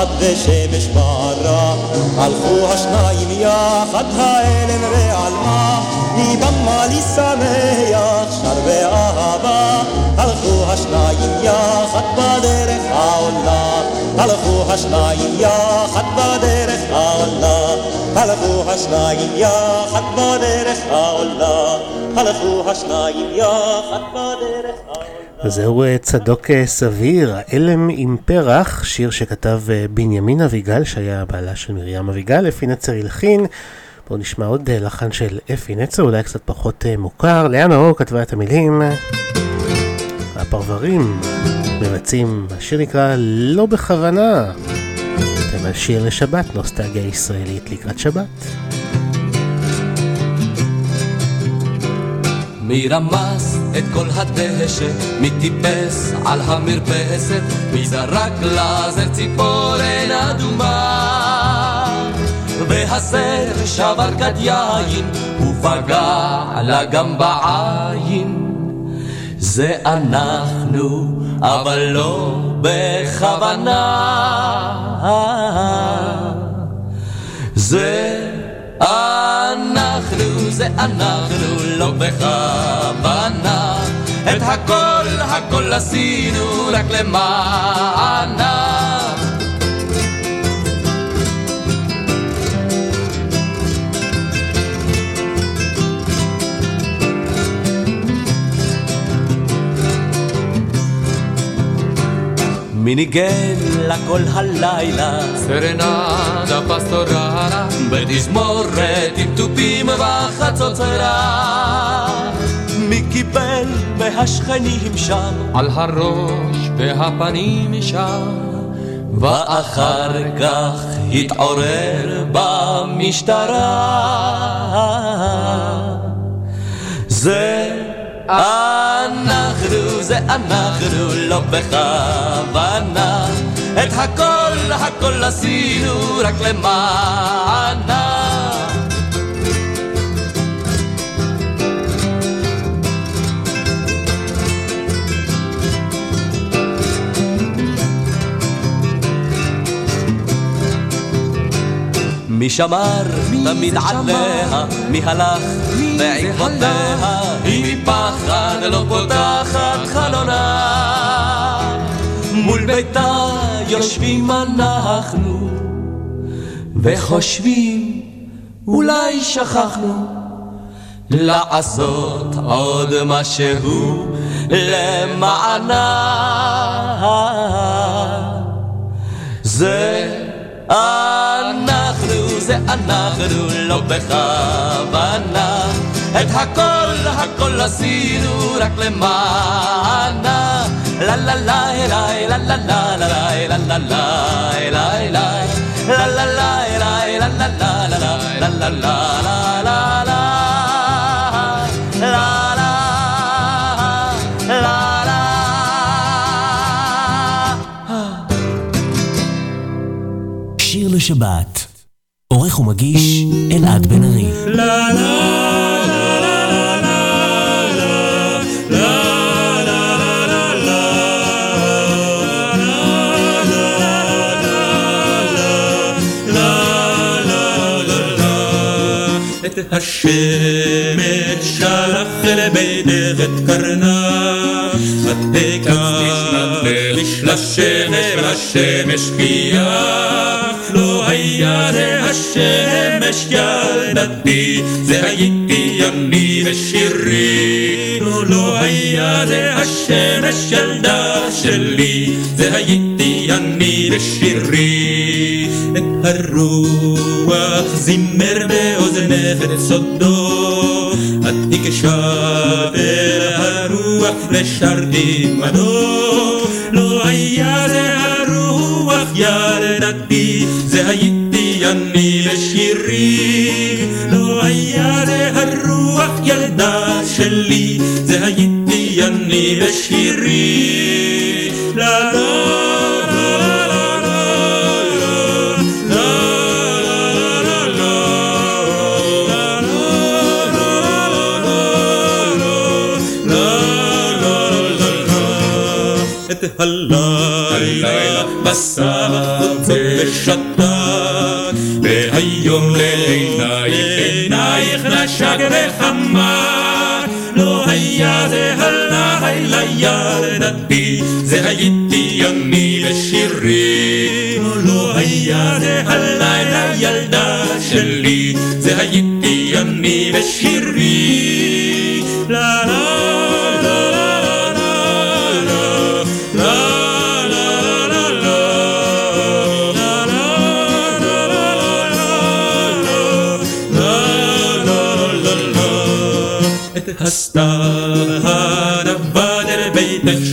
יחד ושמש בערה, הלכו השניים יחד האלם ועלמה, ליבם לי שמח, שר באהבה, הלכו השניים יחד בדרך העולה, הלכו השניים יחד בדרך העולה, הלכו השניים יחד בדרך העולה, הלכו השניים יחד בדרך העולה. זהו אה, צדוק אה, סביר, האלם עם פרח, שיר שכתב אה, בנימין אביגל, שהיה בעלה של מרים אביגל, אפי נצר הלחין. בואו נשמע עוד לחן של אפי נצר, אולי קצת פחות מוכר. לאה נאור כתבה את המילים. הפרברים מבצעים, השיר נקרא לא בכוונה. אתם על שיר לשבת, נוסטלגיה ישראלית לקראת שבת. מי רמס את כל הדשא, מי טיפס על המרפסת, מי זרק לזר ציפורן אדומה. והסר שבר כד יין, ופגע לה גם בעין. זה אנחנו, אבל לא בכוונה. זה אנחנו, זה אנחנו, לא בכוונה. את הכל, הכל עשינו רק למענה. מי ניגן לה כל הלילה. סרנדה פסטורלה בתזמורת עם תופים וחצוצרה מי קיבל מהשכנים שם? על הראש והפנים שם ואחר כך התעורר במשטרה. זה אנחנו, זה אנחנו, לא בכוונה. את הכל, הכל עשינו רק למענה. מי שמר תמיד עליה, מי הלך בעקבותיה, היא מפחד לא פותחת חלונה. מול ביתה יושבים אנחנו, וחושבים אולי שכחנו לעשות עוד משהו למענה. זה אנחנו, זה אנחנו, לא בכוונה. את הכל, הכל עשינו רק למענה. לה לה לה אליי, לה לה לה לה לה לה לה אליי, לה לה לה לה אליי, לה לה לה לה לה לה לה לה לה שיר לשבת. עורך ומגיש אלעד בן ארי. השמש שלח אל בידך את קרנה, את תקע, לשלשמש ולשמש פייה. לא היה זה השמש ילדתי, זה הייתי אני ושירי. לא, לא היה זה השמש ילדה שלי, זה הייתי אני ושירי. את הרוח זימר באוזנך את סודו, את הקשבת הרוח ושרתי מדו. ילדתי, זה הייתי אני ושירי. לא היה זה הרוח ילדה שלי, זה הייתי אני ושירי. לה לה את הלילה בסך ובשתק והיום לעינייך עינייך נשק וחמק לא היה זה הלילה ילדתי זה הייתי אני ושירי לא היה זה הלילה ילדה שלי זה הייתי אני ושירי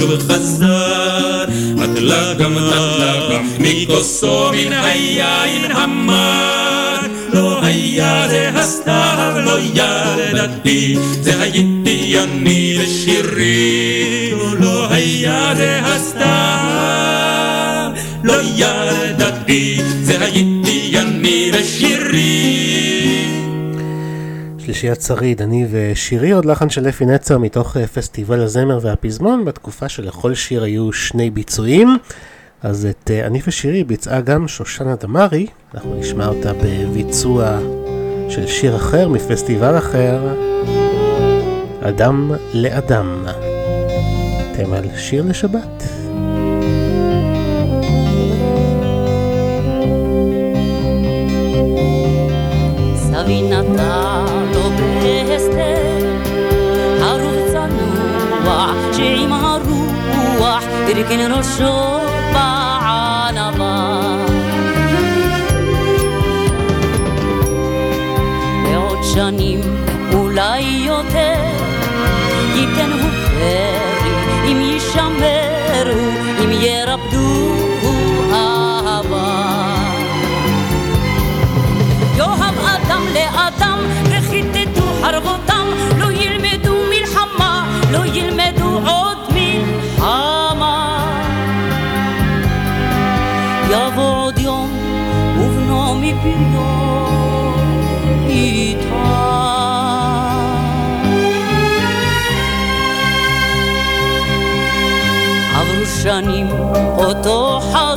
ביתך שוב חזר, נטלה גם נטלה גם מכוסו מן היין המר. לא היה זה הסתיו, לא ילדתי, זה הייתי אני ושירי. לא היה זה הסתיו, לא ילדתי, זה הייתי אני ושירי. שלישיית שריד, אני ושירי, עוד לחן של אפי נצר מתוך אה, פסטיבל הזמר והפזמון, בתקופה שלכל שיר היו שני ביצועים. אז את אה, אני ושירי ביצעה גם שושנה דמארי, אנחנו נשמע אותה בביצוע של שיר אחר מפסטיבל אחר, אדם לאדם. אתם על שיר לשבת. הרכן ראשו בענבה. בעוד שנים אולי יותר ייתן הוא פרי אם יישמרו אם ירפדו אהבה. יאהב אדם לאדם וכיתתו חרבותם לא ילמדו יבוא עוד יום ובנו מפיו איתה. עברו שנים אותו חג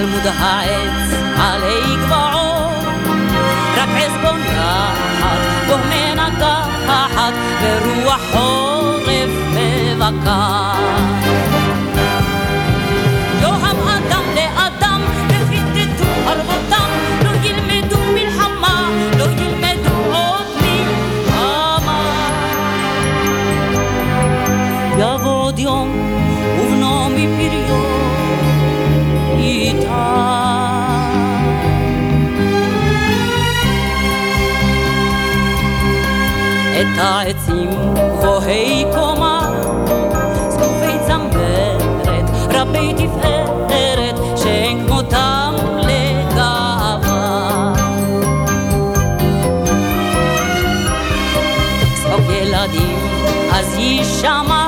גלמוד העץ עלי גבעות, רק עזבון נחת, בו מנגחת, ורוח חורף מבכה. את העצים גבוהי קומה זקופי צמרת רבי תפארת שאין כמותם לגאווה. צחוק ילדים אז יישמע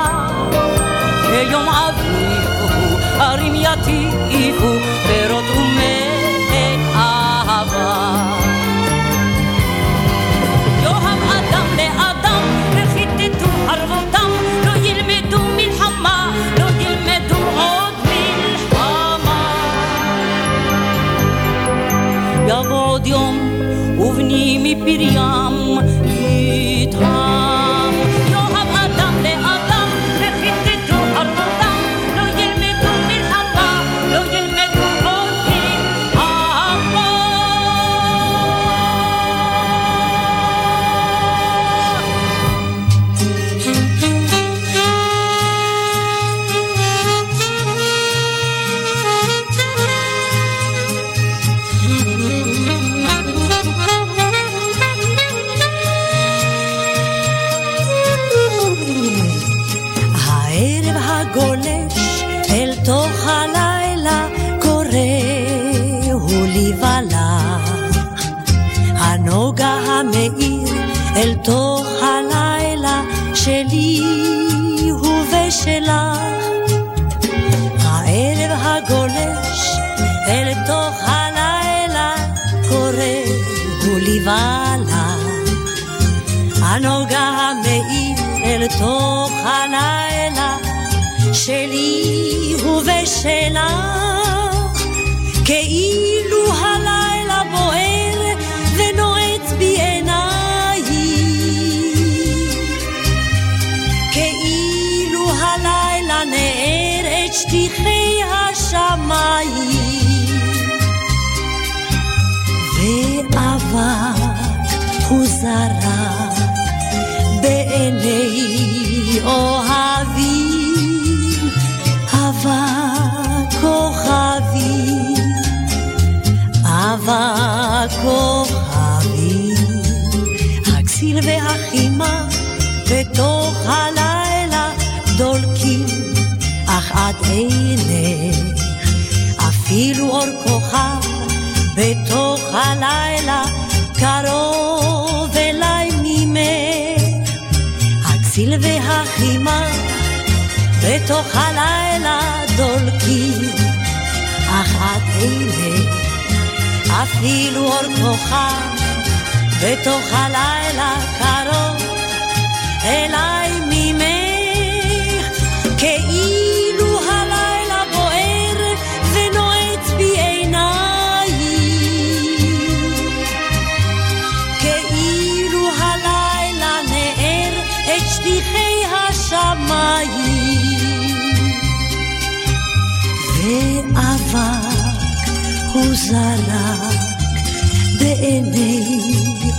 piryam ושלך הערב הגולש אל תוך הלילה קורא הוא לבלה הנוגה המאיר אל תוך הלילה שלי ובשלה כאילו הלילה את שטיחי השמיים. ואבק הוא זרה בעיני אוהבים, אבק כוכבים, אבק כוכבים, הכסיל והחימה בתוך הלילה דולקים, עד עינך אפילו אור כוכב בתוך הלילה קרוב אליי ממך. הכסיל והחימה בתוך הלילה דולקים, אך את עינך אפילו אור כוכב בתוך הלילה קרוב אליי ממך, ואבק הוא זרק בעיני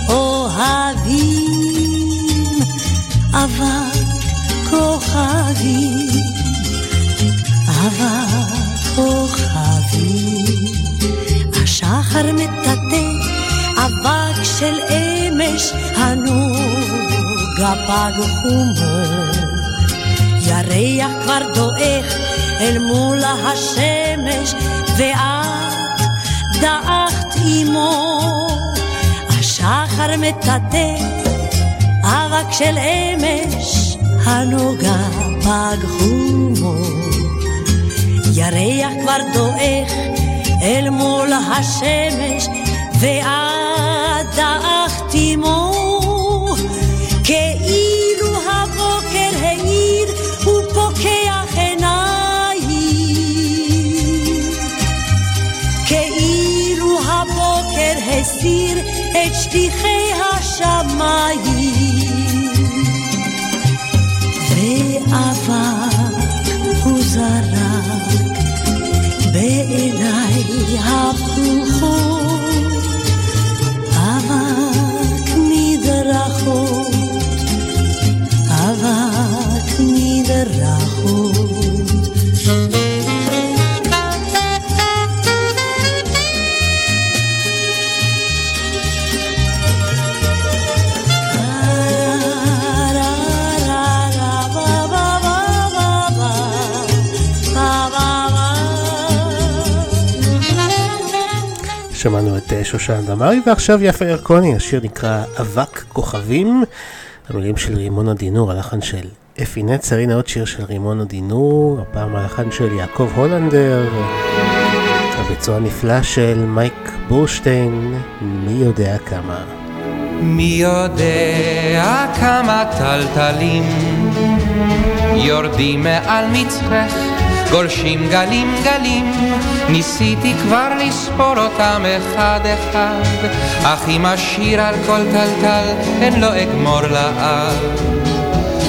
אוהבים, אבק כוכבים, אבק כוכבים. השחר מטאטא אבק של אמש הנוגה פג חומו. ירח כבר דועך אל מול השמש, ואת דעכת עמו. השחר מטאטא אבק של אמש הנוגה פג חומו. ירח כבר דועך אל מול השמש, ואת דעכת עמו. את שטיחי השמיים. ואבק הוא זרק בעיניי הפקוחות, שמענו את אה, שושן דמארי ועכשיו יפה ירקוני, השיר נקרא אבק כוכבים, המילים של רימון הדינור, הלחן של אפי נצר, הנה עוד שיר של רימון הדינור, הפעם הלחן של יעקב הולנדר, הביצוע הנפלא של מייק בורשטיין, מי יודע כמה. מי יודע כמה טלטלים יורדים מעל מצחך, גולשים גלים גלים, ניסיתי כבר לספור אותם אחד אחד, אך אם אשיר על כל טלטל, הן לא אגמור לעד.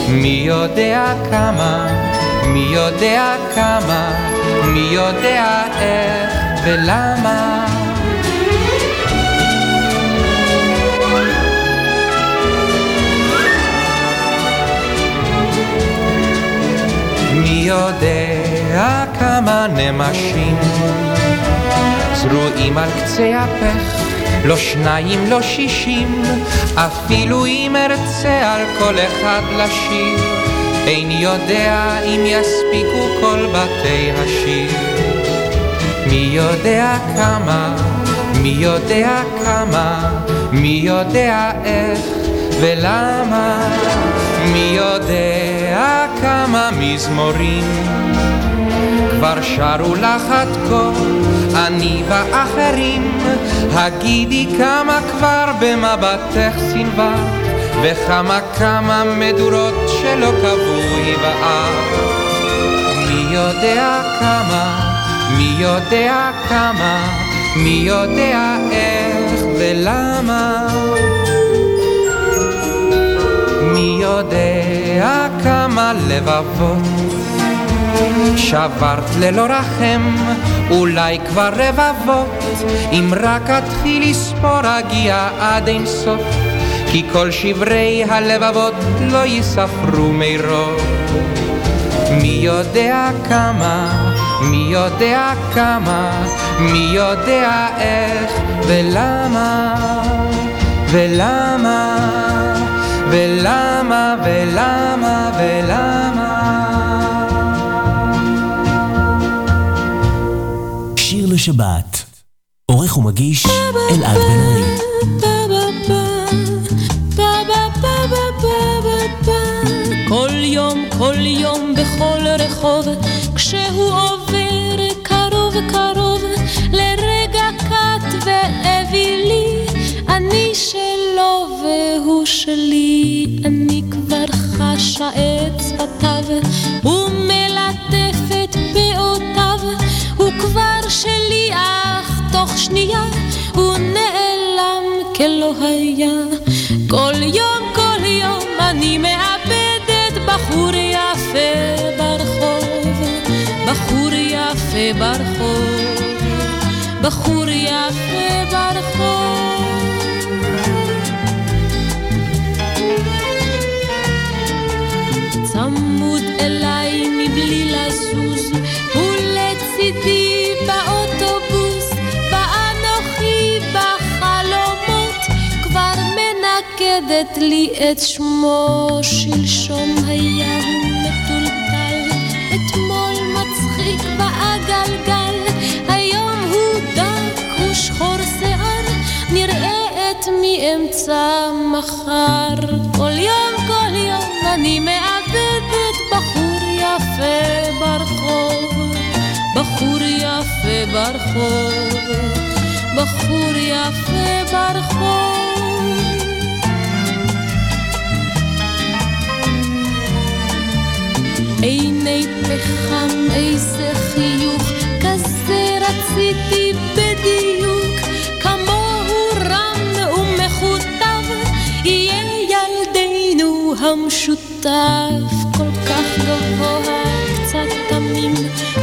מי יודע כמה, מי יודע כמה, מי יודע איך ולמה. מי יודע כמה נמשים זרועים על קצה הפך, לא שניים, לא שישים, אפילו אם ארצה על כל אחד לשיר, איני יודע אם יספיקו כל בתי השיר. מי יודע כמה, מי יודע כמה, מי יודע איך ולמה, מי יודע כמה מזמורים כבר שרו לך עד כה, אני ואחרים, הגידי כמה כבר במבטך סנוורת, וכמה כמה מדורות שלא קבעו הבאת. מי יודע כמה, מי יודע כמה, מי יודע איך ולמה. מי יודע כמה לבבות שברת ללא רחם, אולי כבר רבבות, אם רק אתחיל לספור אגיע עד אין סוף, כי כל שברי הלבבות לא ייספרו מרוב. מי יודע כמה, מי יודע כמה, מי יודע איך ולמה, ולמה, ולמה, ולמה, ולמה. שיר לשבת. עורך ומגיש אלעד בן ארי. כל יום, כל יום, בכל רחוב, כשהוא עובר קרוב קרוב לרגע קט ואווילי, אני שלו והוא שלי, אני כבר חשה את שפתיו, ומלטף את פאותיו, הוא כבר שלי, אך תוך שנייה הוא נעלם כלא היה. כל יום, כל יום אני מאבדת בחור יפה ברחוב, בחור יפה ברחוב, בחור יפה ברחוב. לי את שמו, שלשום היה הוא מטולטל, אתמול מצחיק בעגלגל, היום הוא דק ושחור שיער, נראה את מאמצע מחר. כל יום, כל יום אני מאבדת בחור יפה ברחוב, בחור יפה ברחוב, בחור יפה ברחוב. עיני פחם, איזה חיוך, כזה רציתי בדיוק, כמוהו רם ומכותב, יהיה ילדנו המשותף, כל כך גבוה, קצת תמים,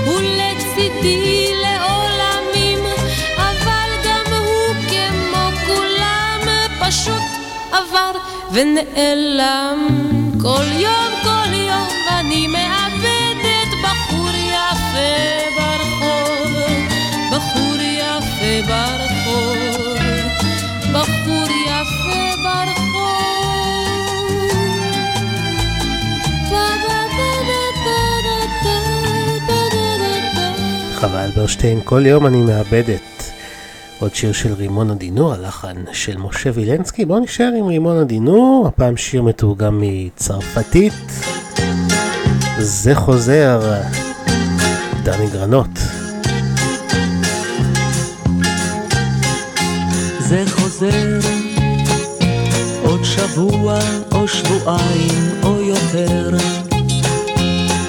ולצידי לעולמים, אבל גם הוא כמו כולם, פשוט עבר ונעלם. כל יום, כל אלברשטיין, כל יום אני מאבדת. עוד שיר של רימון עדינור, הלחן של משה וילנסקי. בואו נשאר עם רימון עדינור, הפעם שיר מתורגם מצרפתית. זה חוזר, דני גרנות. זה חוזר עוד שבוע או שבועיים או יותר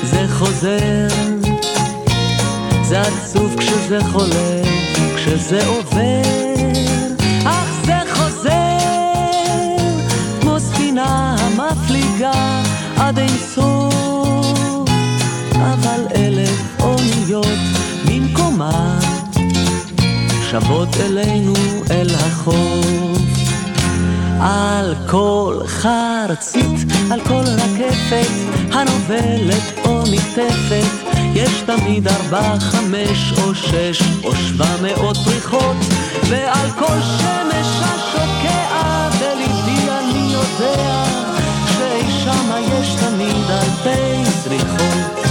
זה חוזר זה עצוב כשזה חולף, כשזה עובר אך זה חוזר כמו ספינה המפליגה עד אין סוף אבל אלף אוניות במקומה שבות אלינו אל החוף. על כל חרצית, על כל רקפת, הנובלת או נקטפת, יש תמיד ארבע, חמש או שש או שבע מאות פריחות, ועל כל שמש השוקע בליבי אני יודע, שאי שמה יש תמיד אלפי זריחות.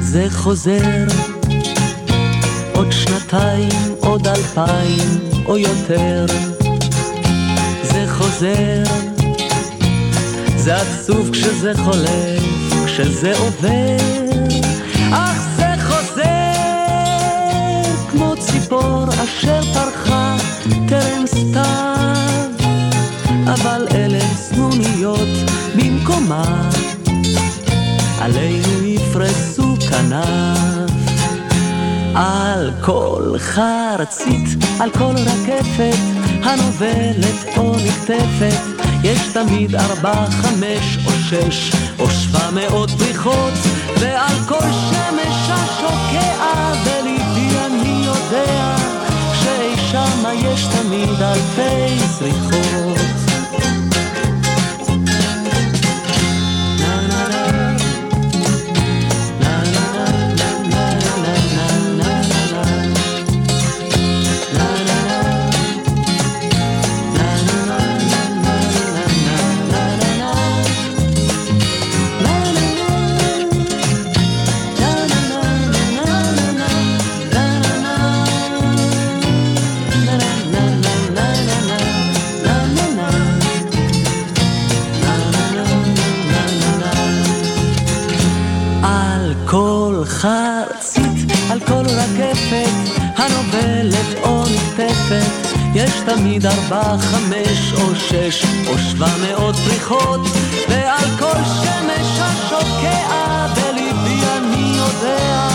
זה חוזר עוד שנתיים, עוד אלפיים או יותר. זה חוזר, זה עצוב כשזה חולף, כשזה עובר, אך זה חוזר כמו ציפור אשר פרחה טרם סתיו, אבל אלף סנוניות במקומה, עלינו יפרסו כנף. על כל חרצית, על כל רקפת, הנובלת או נקטפת, יש תמיד ארבע, חמש או שש או שבע מאות פריחות, ועל כל שמש השוקע בליבי אני יודע, שאי שמה יש תמיד אלפי זריחות. תמיד ארבע, חמש או שש או שבע מאות פריחות ועל כל שמש השוקע בליבי אני יודע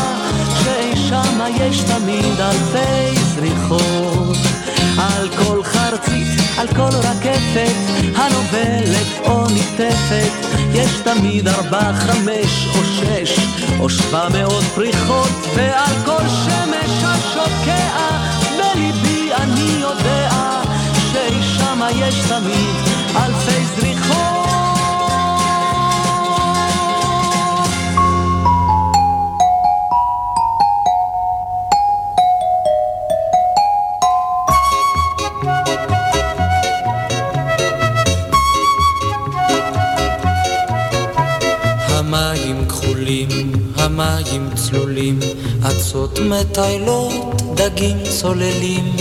שאי שמה יש תמיד אלפי זריחות. על כל חרצית, על כל רקפת הנובלת או נקטפת יש תמיד ארבע, חמש או שש או שבע מאות פריחות ועל כל שמש השוקע בליבי אני יודע שמה יש תמיד אלפי זריחות המים צלולים, אצות מטיילות, דגים צוללים,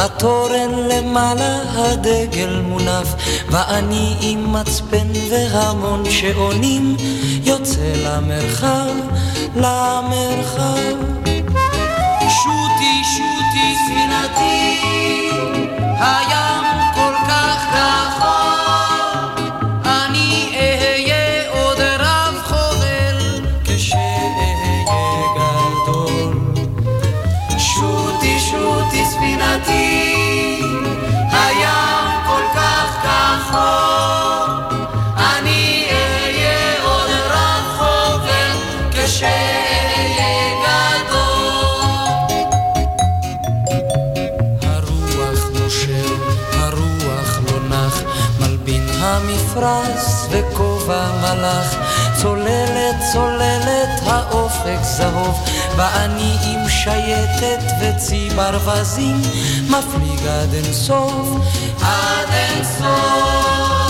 התורן למעלה, הדגל מונף, ואני עם מצפן והמון שעונים, יוצא למרחב, למרחב. שוטי, שוטי, ספינתי, הים צוללת האופק זהוב, ואני עם שייטת וצי ברווזים, מפליג עד אין סוף, עד אין סוף.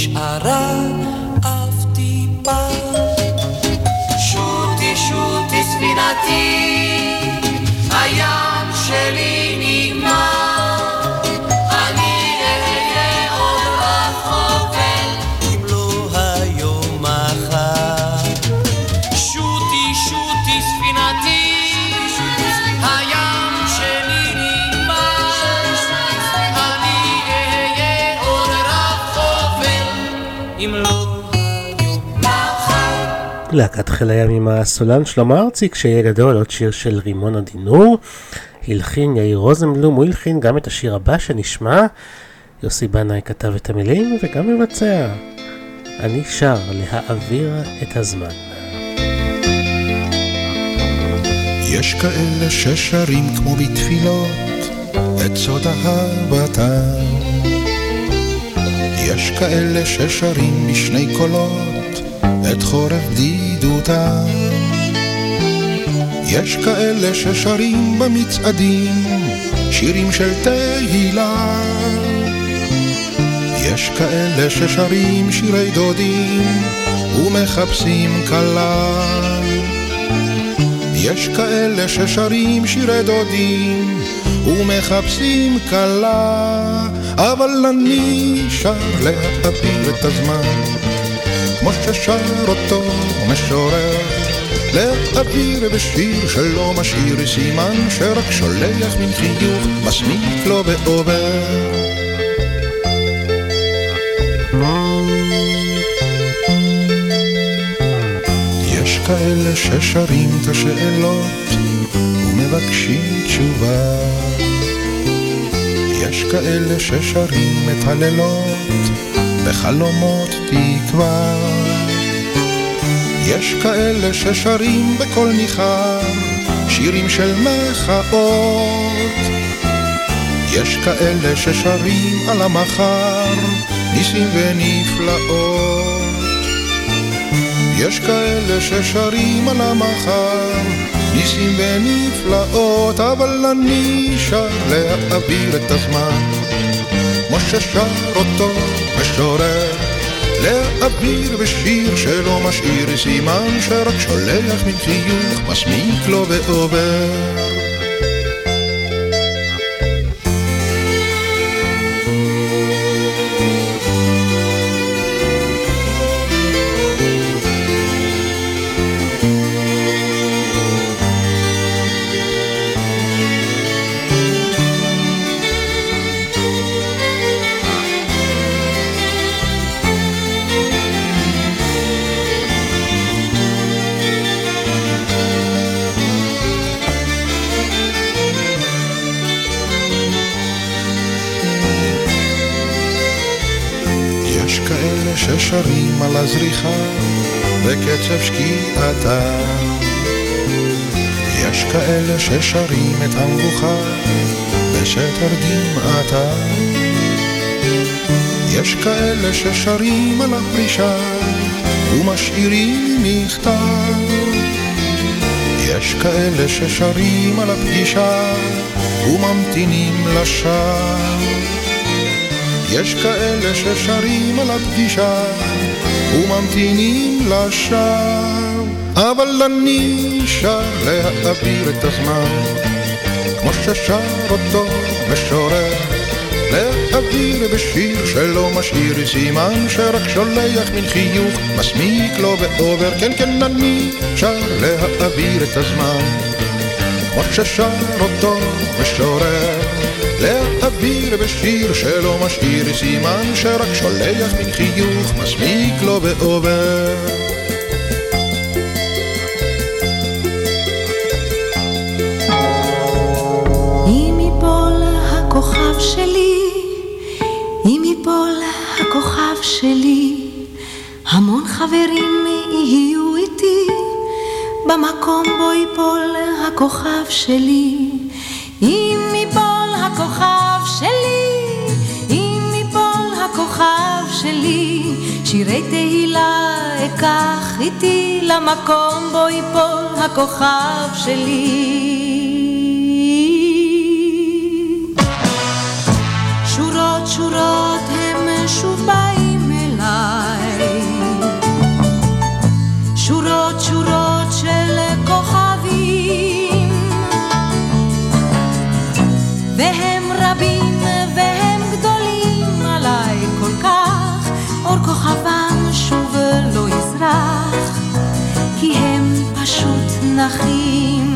נשארה להקת חיל הים עם הסולן שלמה ארצי, כשיהיה גדול, עוד שיר של רימון הדינור. הלחין יאיר רוזנבלום, הוא הלחין גם את השיר הבא שנשמע. יוסי בנאי כתב את המילים וגם מבצע. אני שר להעביר את הזמן. יש כאלה ששרים כמו בתפילות את סוד אהבתם. יש כאלה ששרים בשני קולות את חורף בדידותם. יש כאלה ששרים במצעדים שירים של תהילה. יש כאלה ששרים שירי דודים ומחפשים כלה. יש כאלה ששרים שירי דודים ומחפשים כלה, אבל אני שר להעביר את הזמן, כמו ששר אותו משורר. להעביר בשיר שלא משאיר סימן, שרק שולח מן חיוך, מסמיק לו ועובר. יש כאלה ששרים את השאלות ומבקשים תשובה. יש כאלה ששרים את הלילות בחלומות תקווה. יש כאלה ששרים בקול ניחר שירים של מחאות. יש כאלה ששרים על המחר ניסים ונפלאות. יש כאלה ששרים על המחר ניסים ונפלאות, אבל אני שר להעביר את הזמן, כמו ששר אותו משורר. להעביר בשיר שלא משאיר סימן, שרק שולח מן חיוך, מסמיק לו ועובר. הזריחה בקצב שקיעתה. יש כאלה ששרים את המבוכה בסתר דמעתה. יש כאלה ששרים על הפרישה ומשאירים מכתב. יש כאלה ששרים על הפגישה וממתינים לשווא. יש כאלה ששרים על הפגישה וממתינים לשווא, אבל אני שר להעביר את הזמן, כמו ששר אותו משורר, להעביר בשיר שלא משאיר סימן, שרק שולח מן חיוך, מסמיק לו ועובר, כן כן אני שר להעביר את הזמן, כמו ששר אותו משורר. להעביר בשיר שלא משאיר סימן שרק שולח מן חיוך מסמיק לו ועובר אם ייפול הכוכב שלי, אם ייפול הכוכב שלי, המון חברים יהיו איתי, במקום בו ייפול הכוכב שלי. אם ייפול הכוכב שלי, אם ייפול הכוכב שלי, שירי תהילה אקח איתי למקום בו ייפול הכוכב שלי. יזרח כי הם פשוט נחים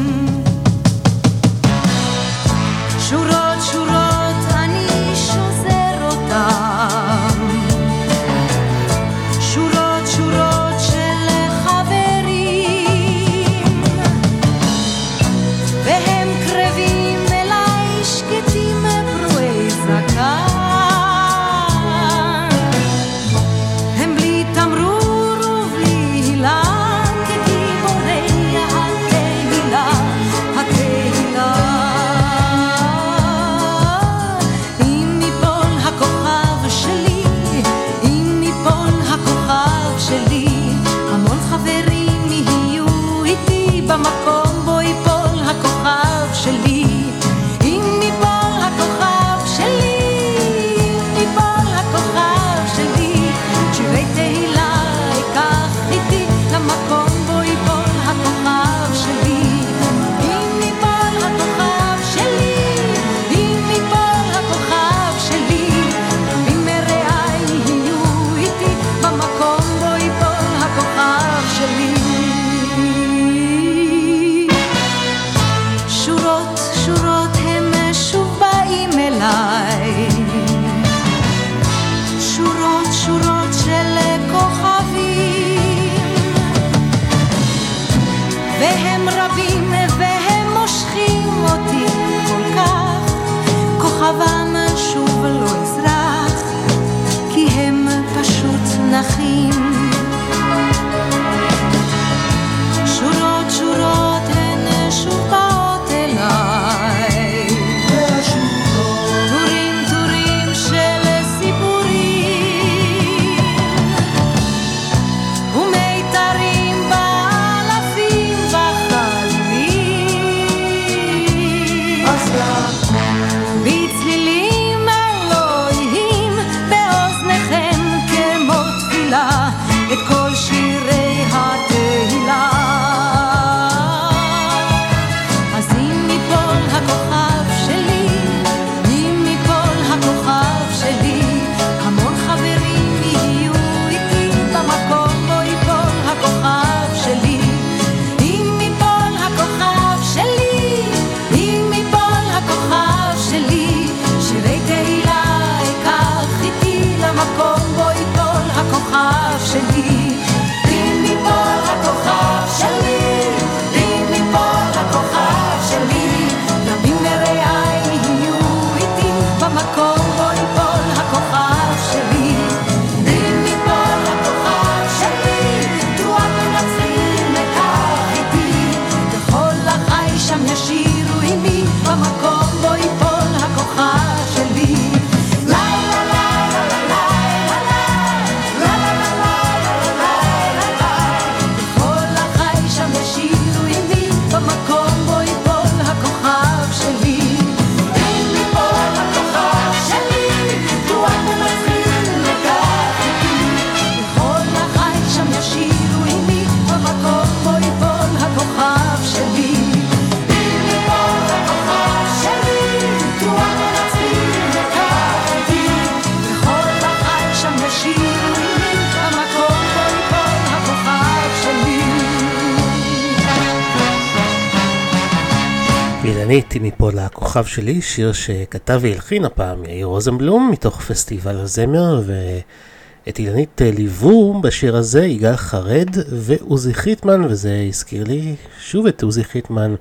אילנית, אם יפול הכוכב שלי, שיר שכתב והלחין הפעם יאיר רוזנבלום מתוך פסטיבל הזמר, ואת אילנית ליוו בשיר הזה יגאל חרד ועוזי חיטמן, וזה הזכיר לי שוב את עוזי חיטמן,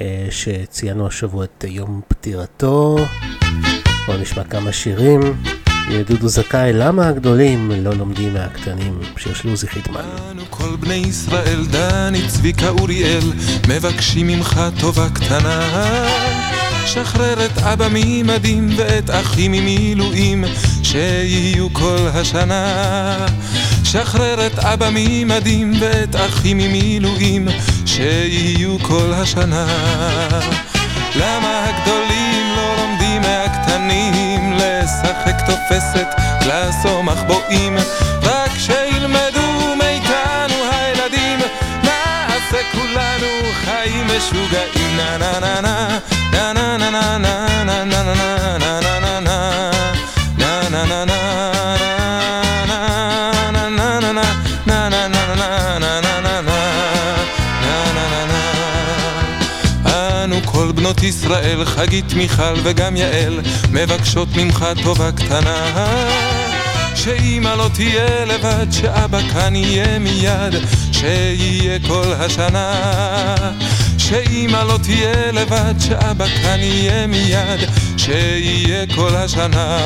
אה, שציינו השבוע את יום פטירתו. בואו נשמע כמה שירים. דודו זכאי, למה הגדולים לא לומדים מהקטנים? שיר של עוזי חיטמן. כל בני ישראל, דני, צביקה, אוריאל, מבקשים ממך טובה קטנה. שחרר את אבא ממדים ואת אחי ממילואים, שיהיו כל השנה. שחרר את אבא ממדים ואת אחי ממילואים, שיהיו כל השנה. למה הגדולים לא לומדים מהקטנים לשחק תופסת, לעשור מחבואים, רק שילמדו מאיתנו הילדים, נעשה כולנו חיים משוגעים, נה נה נה נה נה נה נה נה ישראל, חגית מיכל וגם יעל, מבקשות ממך טובה קטנה. שאמא לא תהיה לבד, שאבא כאן יהיה מיד, שיהיה כל השנה. שאמא לא תהיה לבד, שאבא כאן יהיה מיד, שיהיה כל השנה.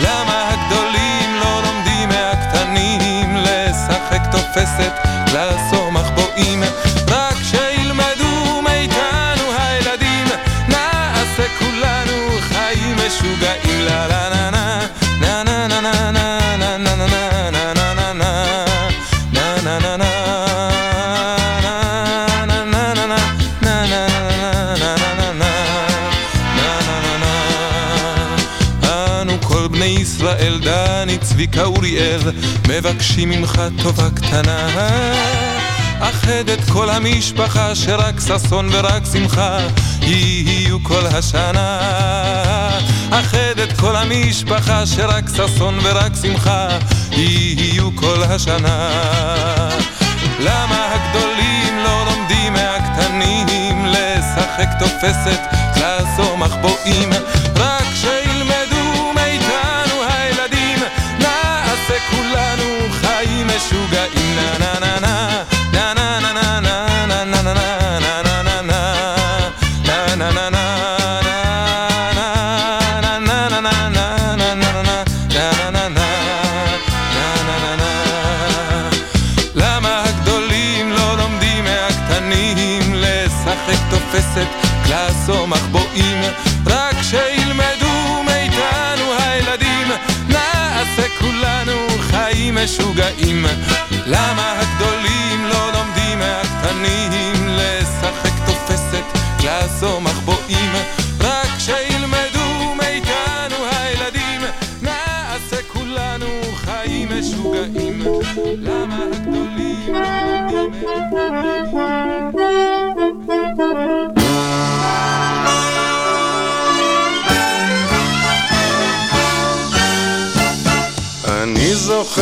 למה הגדולים לא לומדים מהקטנים לשחק תופסת, לעשור מחבואים? צביקה, אוריאל, מבקשים ממך טובה קטנה. אחד את כל המשפחה, שרק ששון ורק שמחה יהיו כל השנה. אחד את כל המשפחה, שרק ששון ורק שמחה יהיו כל השנה. למה הגדולים לא לומדים מהקטנים לשחק תופסת, לעשור מחבואים? משוגעים. למה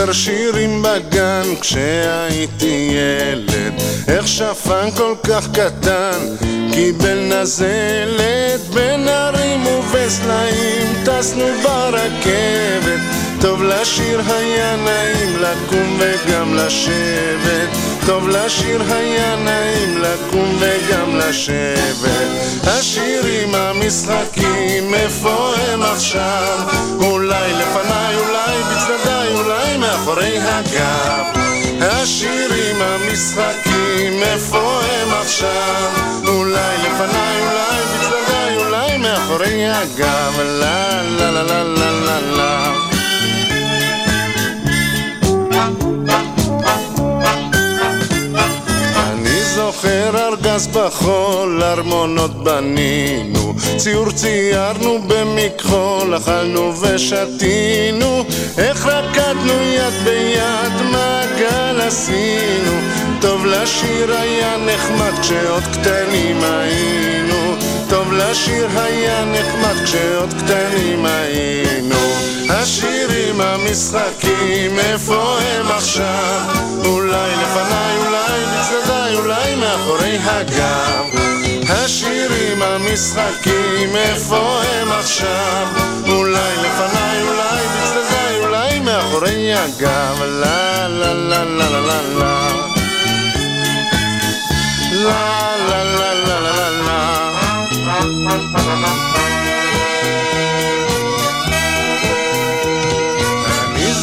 זוכר שירים בגן כשהייתי ילד. איך שפן כל כך קטן קיבל נזלת בין הרים ובסלעים טסנו ברכבת. טוב לשיר היה נעים לקום וגם לשבת טוב לשיר היה נעים לקום וגם לשבת. השירים המשחקים איפה הם עכשיו? אולי לפניי אולי בצדדיי אולי מאחורי הגב. השירים המשחקים איפה הם עכשיו? אולי לפניי אולי בצדדיי מאחורי הגב, לה לה לה לה לה לה זוכר ארגז בחול, ארמונות בנינו, ציור ציירנו במכחול, אכלנו ושתינו, איך רקדנו יד ביד, מעגל עשינו, טוב לשיר היה נחמד כשעוד קטנים היינו, טוב לשיר היה נחמד כשעוד קטנים היינו. השירים, המשחקים, איפה הם עכשיו? אולי לפניי, אולי בצדדיי, אולי מאחורי הגב. השירים, המשחקים, איפה הם עכשיו? אולי לפניי, אולי בצדדיי, אולי מאחורי הגב. לה לה לה לה לה לה לה לה לה לה לה לה לה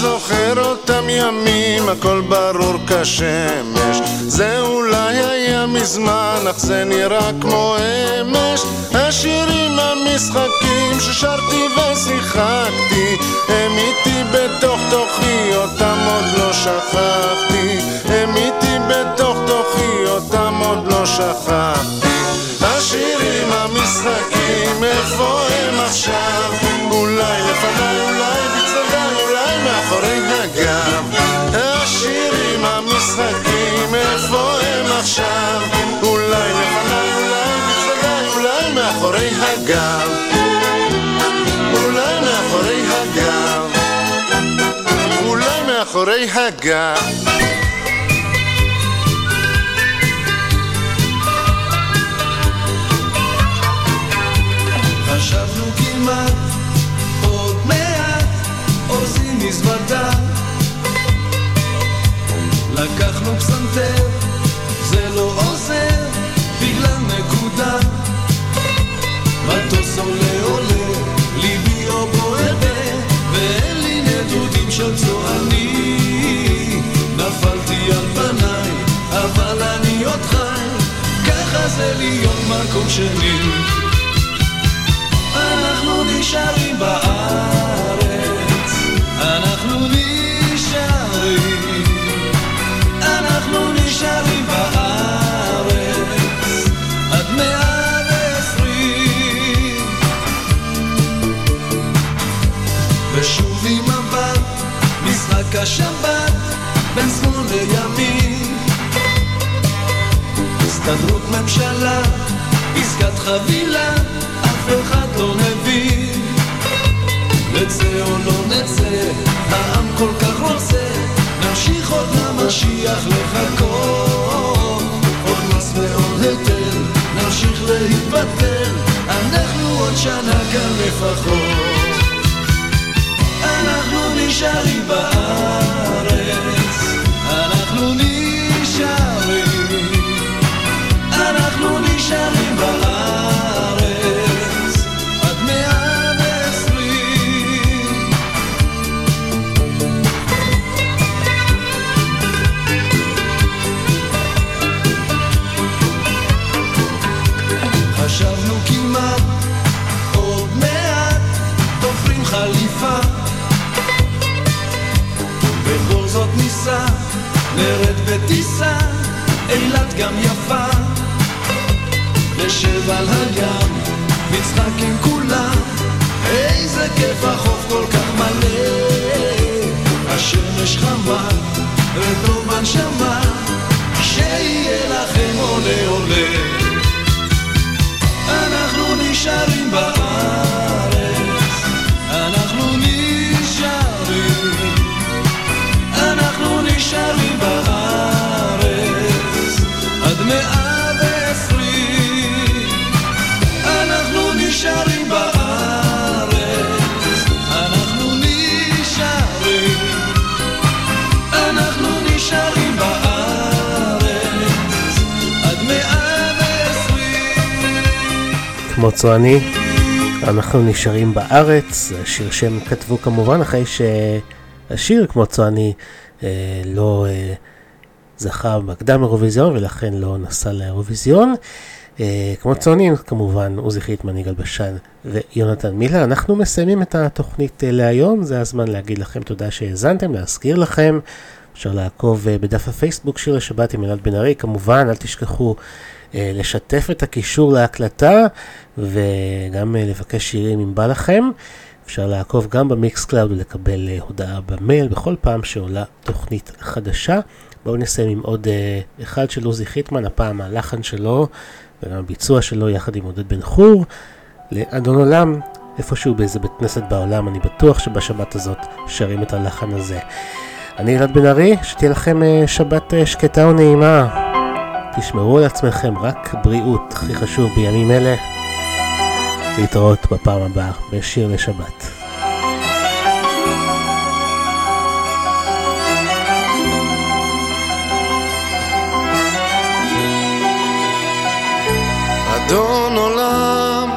זוכר אותם ימים, הכל ברור כשמש. זה אולי היה מזמן, אך זה נראה כמו אמש. השירים, המשחקים ששרתי ושיחקתי, הם איתי בתוך תוכי, אותם עוד לא שכחתי. הם איתי בתוך תוכי, אותם עוד לא שכחתי. השירים, המשחקים, איפה הם עכשיו? אולי לפניי, אולי בצדדיי, אולי מאחורי הגב. השירים, המשחקים, איפה הם עכשיו? אולי לפניי, אולי בצדדיי, אולי מאחורי הגב. אולי מאחורי הגב. אולי מאחורי הגב. פסנתר, זה לא עוזר, בגלל נקודה. מטוס עולה עולה, ליבי או בוער, ואין לי נדודים של צועני. נפלתי על פניי, אבל אני עוד חי, ככה זה להיות מקום שני. אנחנו נשארים בארץ, הסתדרות ממשלה, עסקת חבילה, אף אחד לא מבין. נצא או לא נצא, העם כל כך רוצה, נמשיך עוד למשיח לחכות. עוד מס ועוד היטל, נמשיך להתבטל, אנחנו עוד שנה כאן לפחות. אנחנו נשארים בארץ, אנחנו נשארים, נרד בטיסה, אילת גם יפה. נשב על הים, נצחק עם כולם, איזה כיף החוף כל כך מלא. השמש חמה, וטוב בנשמה, שיהיה לכם עולה עולה. אנחנו נשארים בארץ, אנחנו נשארים, אנחנו נשארים בארץ, עד מאה כמו צועני, אנחנו נשארים בארץ, זה שיר שהם כתבו כמובן אחרי שהשיר כמו צועני אה, לא אה, זכה בקדם אירוויזיון ולכן לא נסע לאירוויזיון. אה, כמו צונין כמובן, עוזי חיטמן, יגאל בשן ויונתן מילר. אנחנו מסיימים את התוכנית אה, להיום, זה הזמן להגיד לכם תודה שהאזנתם, להזכיר לכם. אפשר לעקוב אה, בדף הפייסבוק שיר לשבת עם אלעד בן ארי, כמובן אל תשכחו לשתף את הקישור להקלטה וגם אה, לבקש שירים אם בא לכם. אפשר לעקוב גם במיקס קלאוד ולקבל אה, הודעה במייל בכל פעם שעולה תוכנית חדשה. בואו נסיים עם עוד אחד של עוזי חיטמן, הפעם הלחן שלו וגם הביצוע שלו יחד עם עודד בן חור לאדון עולם, איפשהו באיזה בית כנסת בעולם, אני בטוח שבשבת הזאת שרים את הלחן הזה. אני אלעד בן ארי, שתהיה לכם שבת שקטה ונעימה. תשמרו על עצמכם, רק בריאות, הכי חשוב בימים אלה. להתראות בפעם הבאה בשיר לשבת. אדון עולם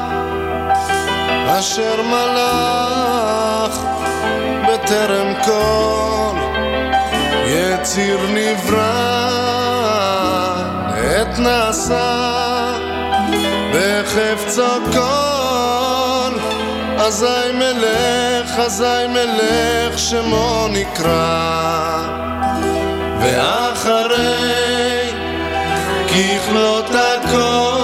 אשר מלך בטרם כל יציר נברא עת נעשה בחפצו כל אזי מלך, אזי מלך שמו נקרא. ואחרי ככלות הכל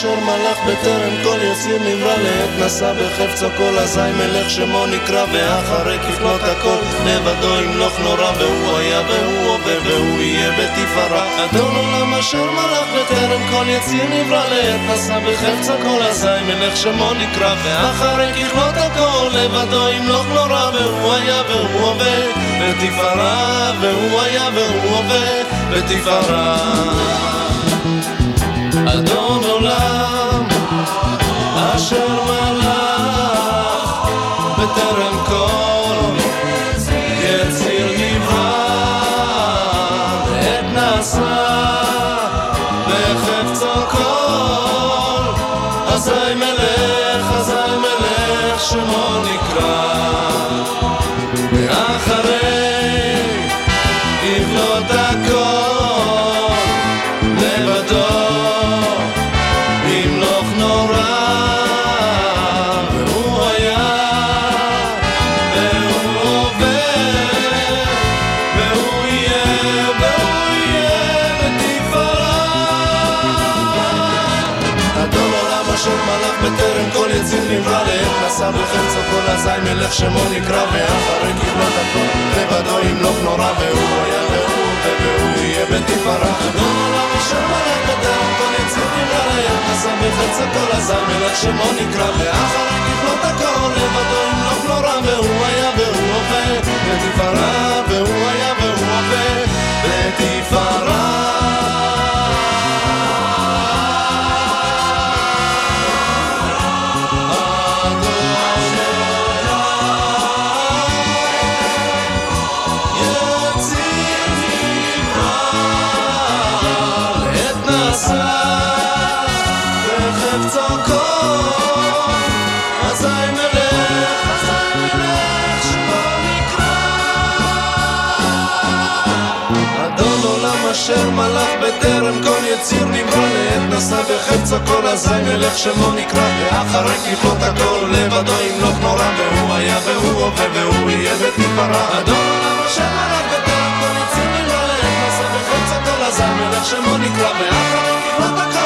אשר מלך בטרם כל יציר נברא לעת נשא בחפצו כל אזי מלך שמו נקרא ואחרי ככלות הכל לבדו ימלוך נורא והוא היה והוא הווה והוא יהיה בתפארה. אדון עולם אשר מלך בטרם כל יציר נברא לעת נשא בחפצו כל אזי מלך שמו נקרא ואחרי ככלות הכל לבדו ימלוך נורא והוא היה והוא הווה בתפארה והוא היה והוא הווה בתפארה. אדון עולם אשר מלך בטרם כל אזי מלך שמו נקרא ואחרי כבלות הכל לבדו ימלוך נורא והוא היה והוא והוא יהיה בתפארה אדון עולם מלך בטרם כל נברא לעת נשא בחפצו כל מלך שמו נקרא ואחרי הכל לבדו נורא והוא היה והוא הווה בתפארה והוא היה והוא הווה בתפארה אשר מלך בטרם כל יציר נברא לעת נשא בחפצו כל אזי מלך שמו נקרא ואחרי ככלות הכל לבדו ימלוך נורא והוא היה והוא הווה והוא יהיה בתפארה אדון עולם אשר מלך בטרם כל יציר נברא לעת נשא בחפצו כל אזי מלך שמו נקרא ואחרי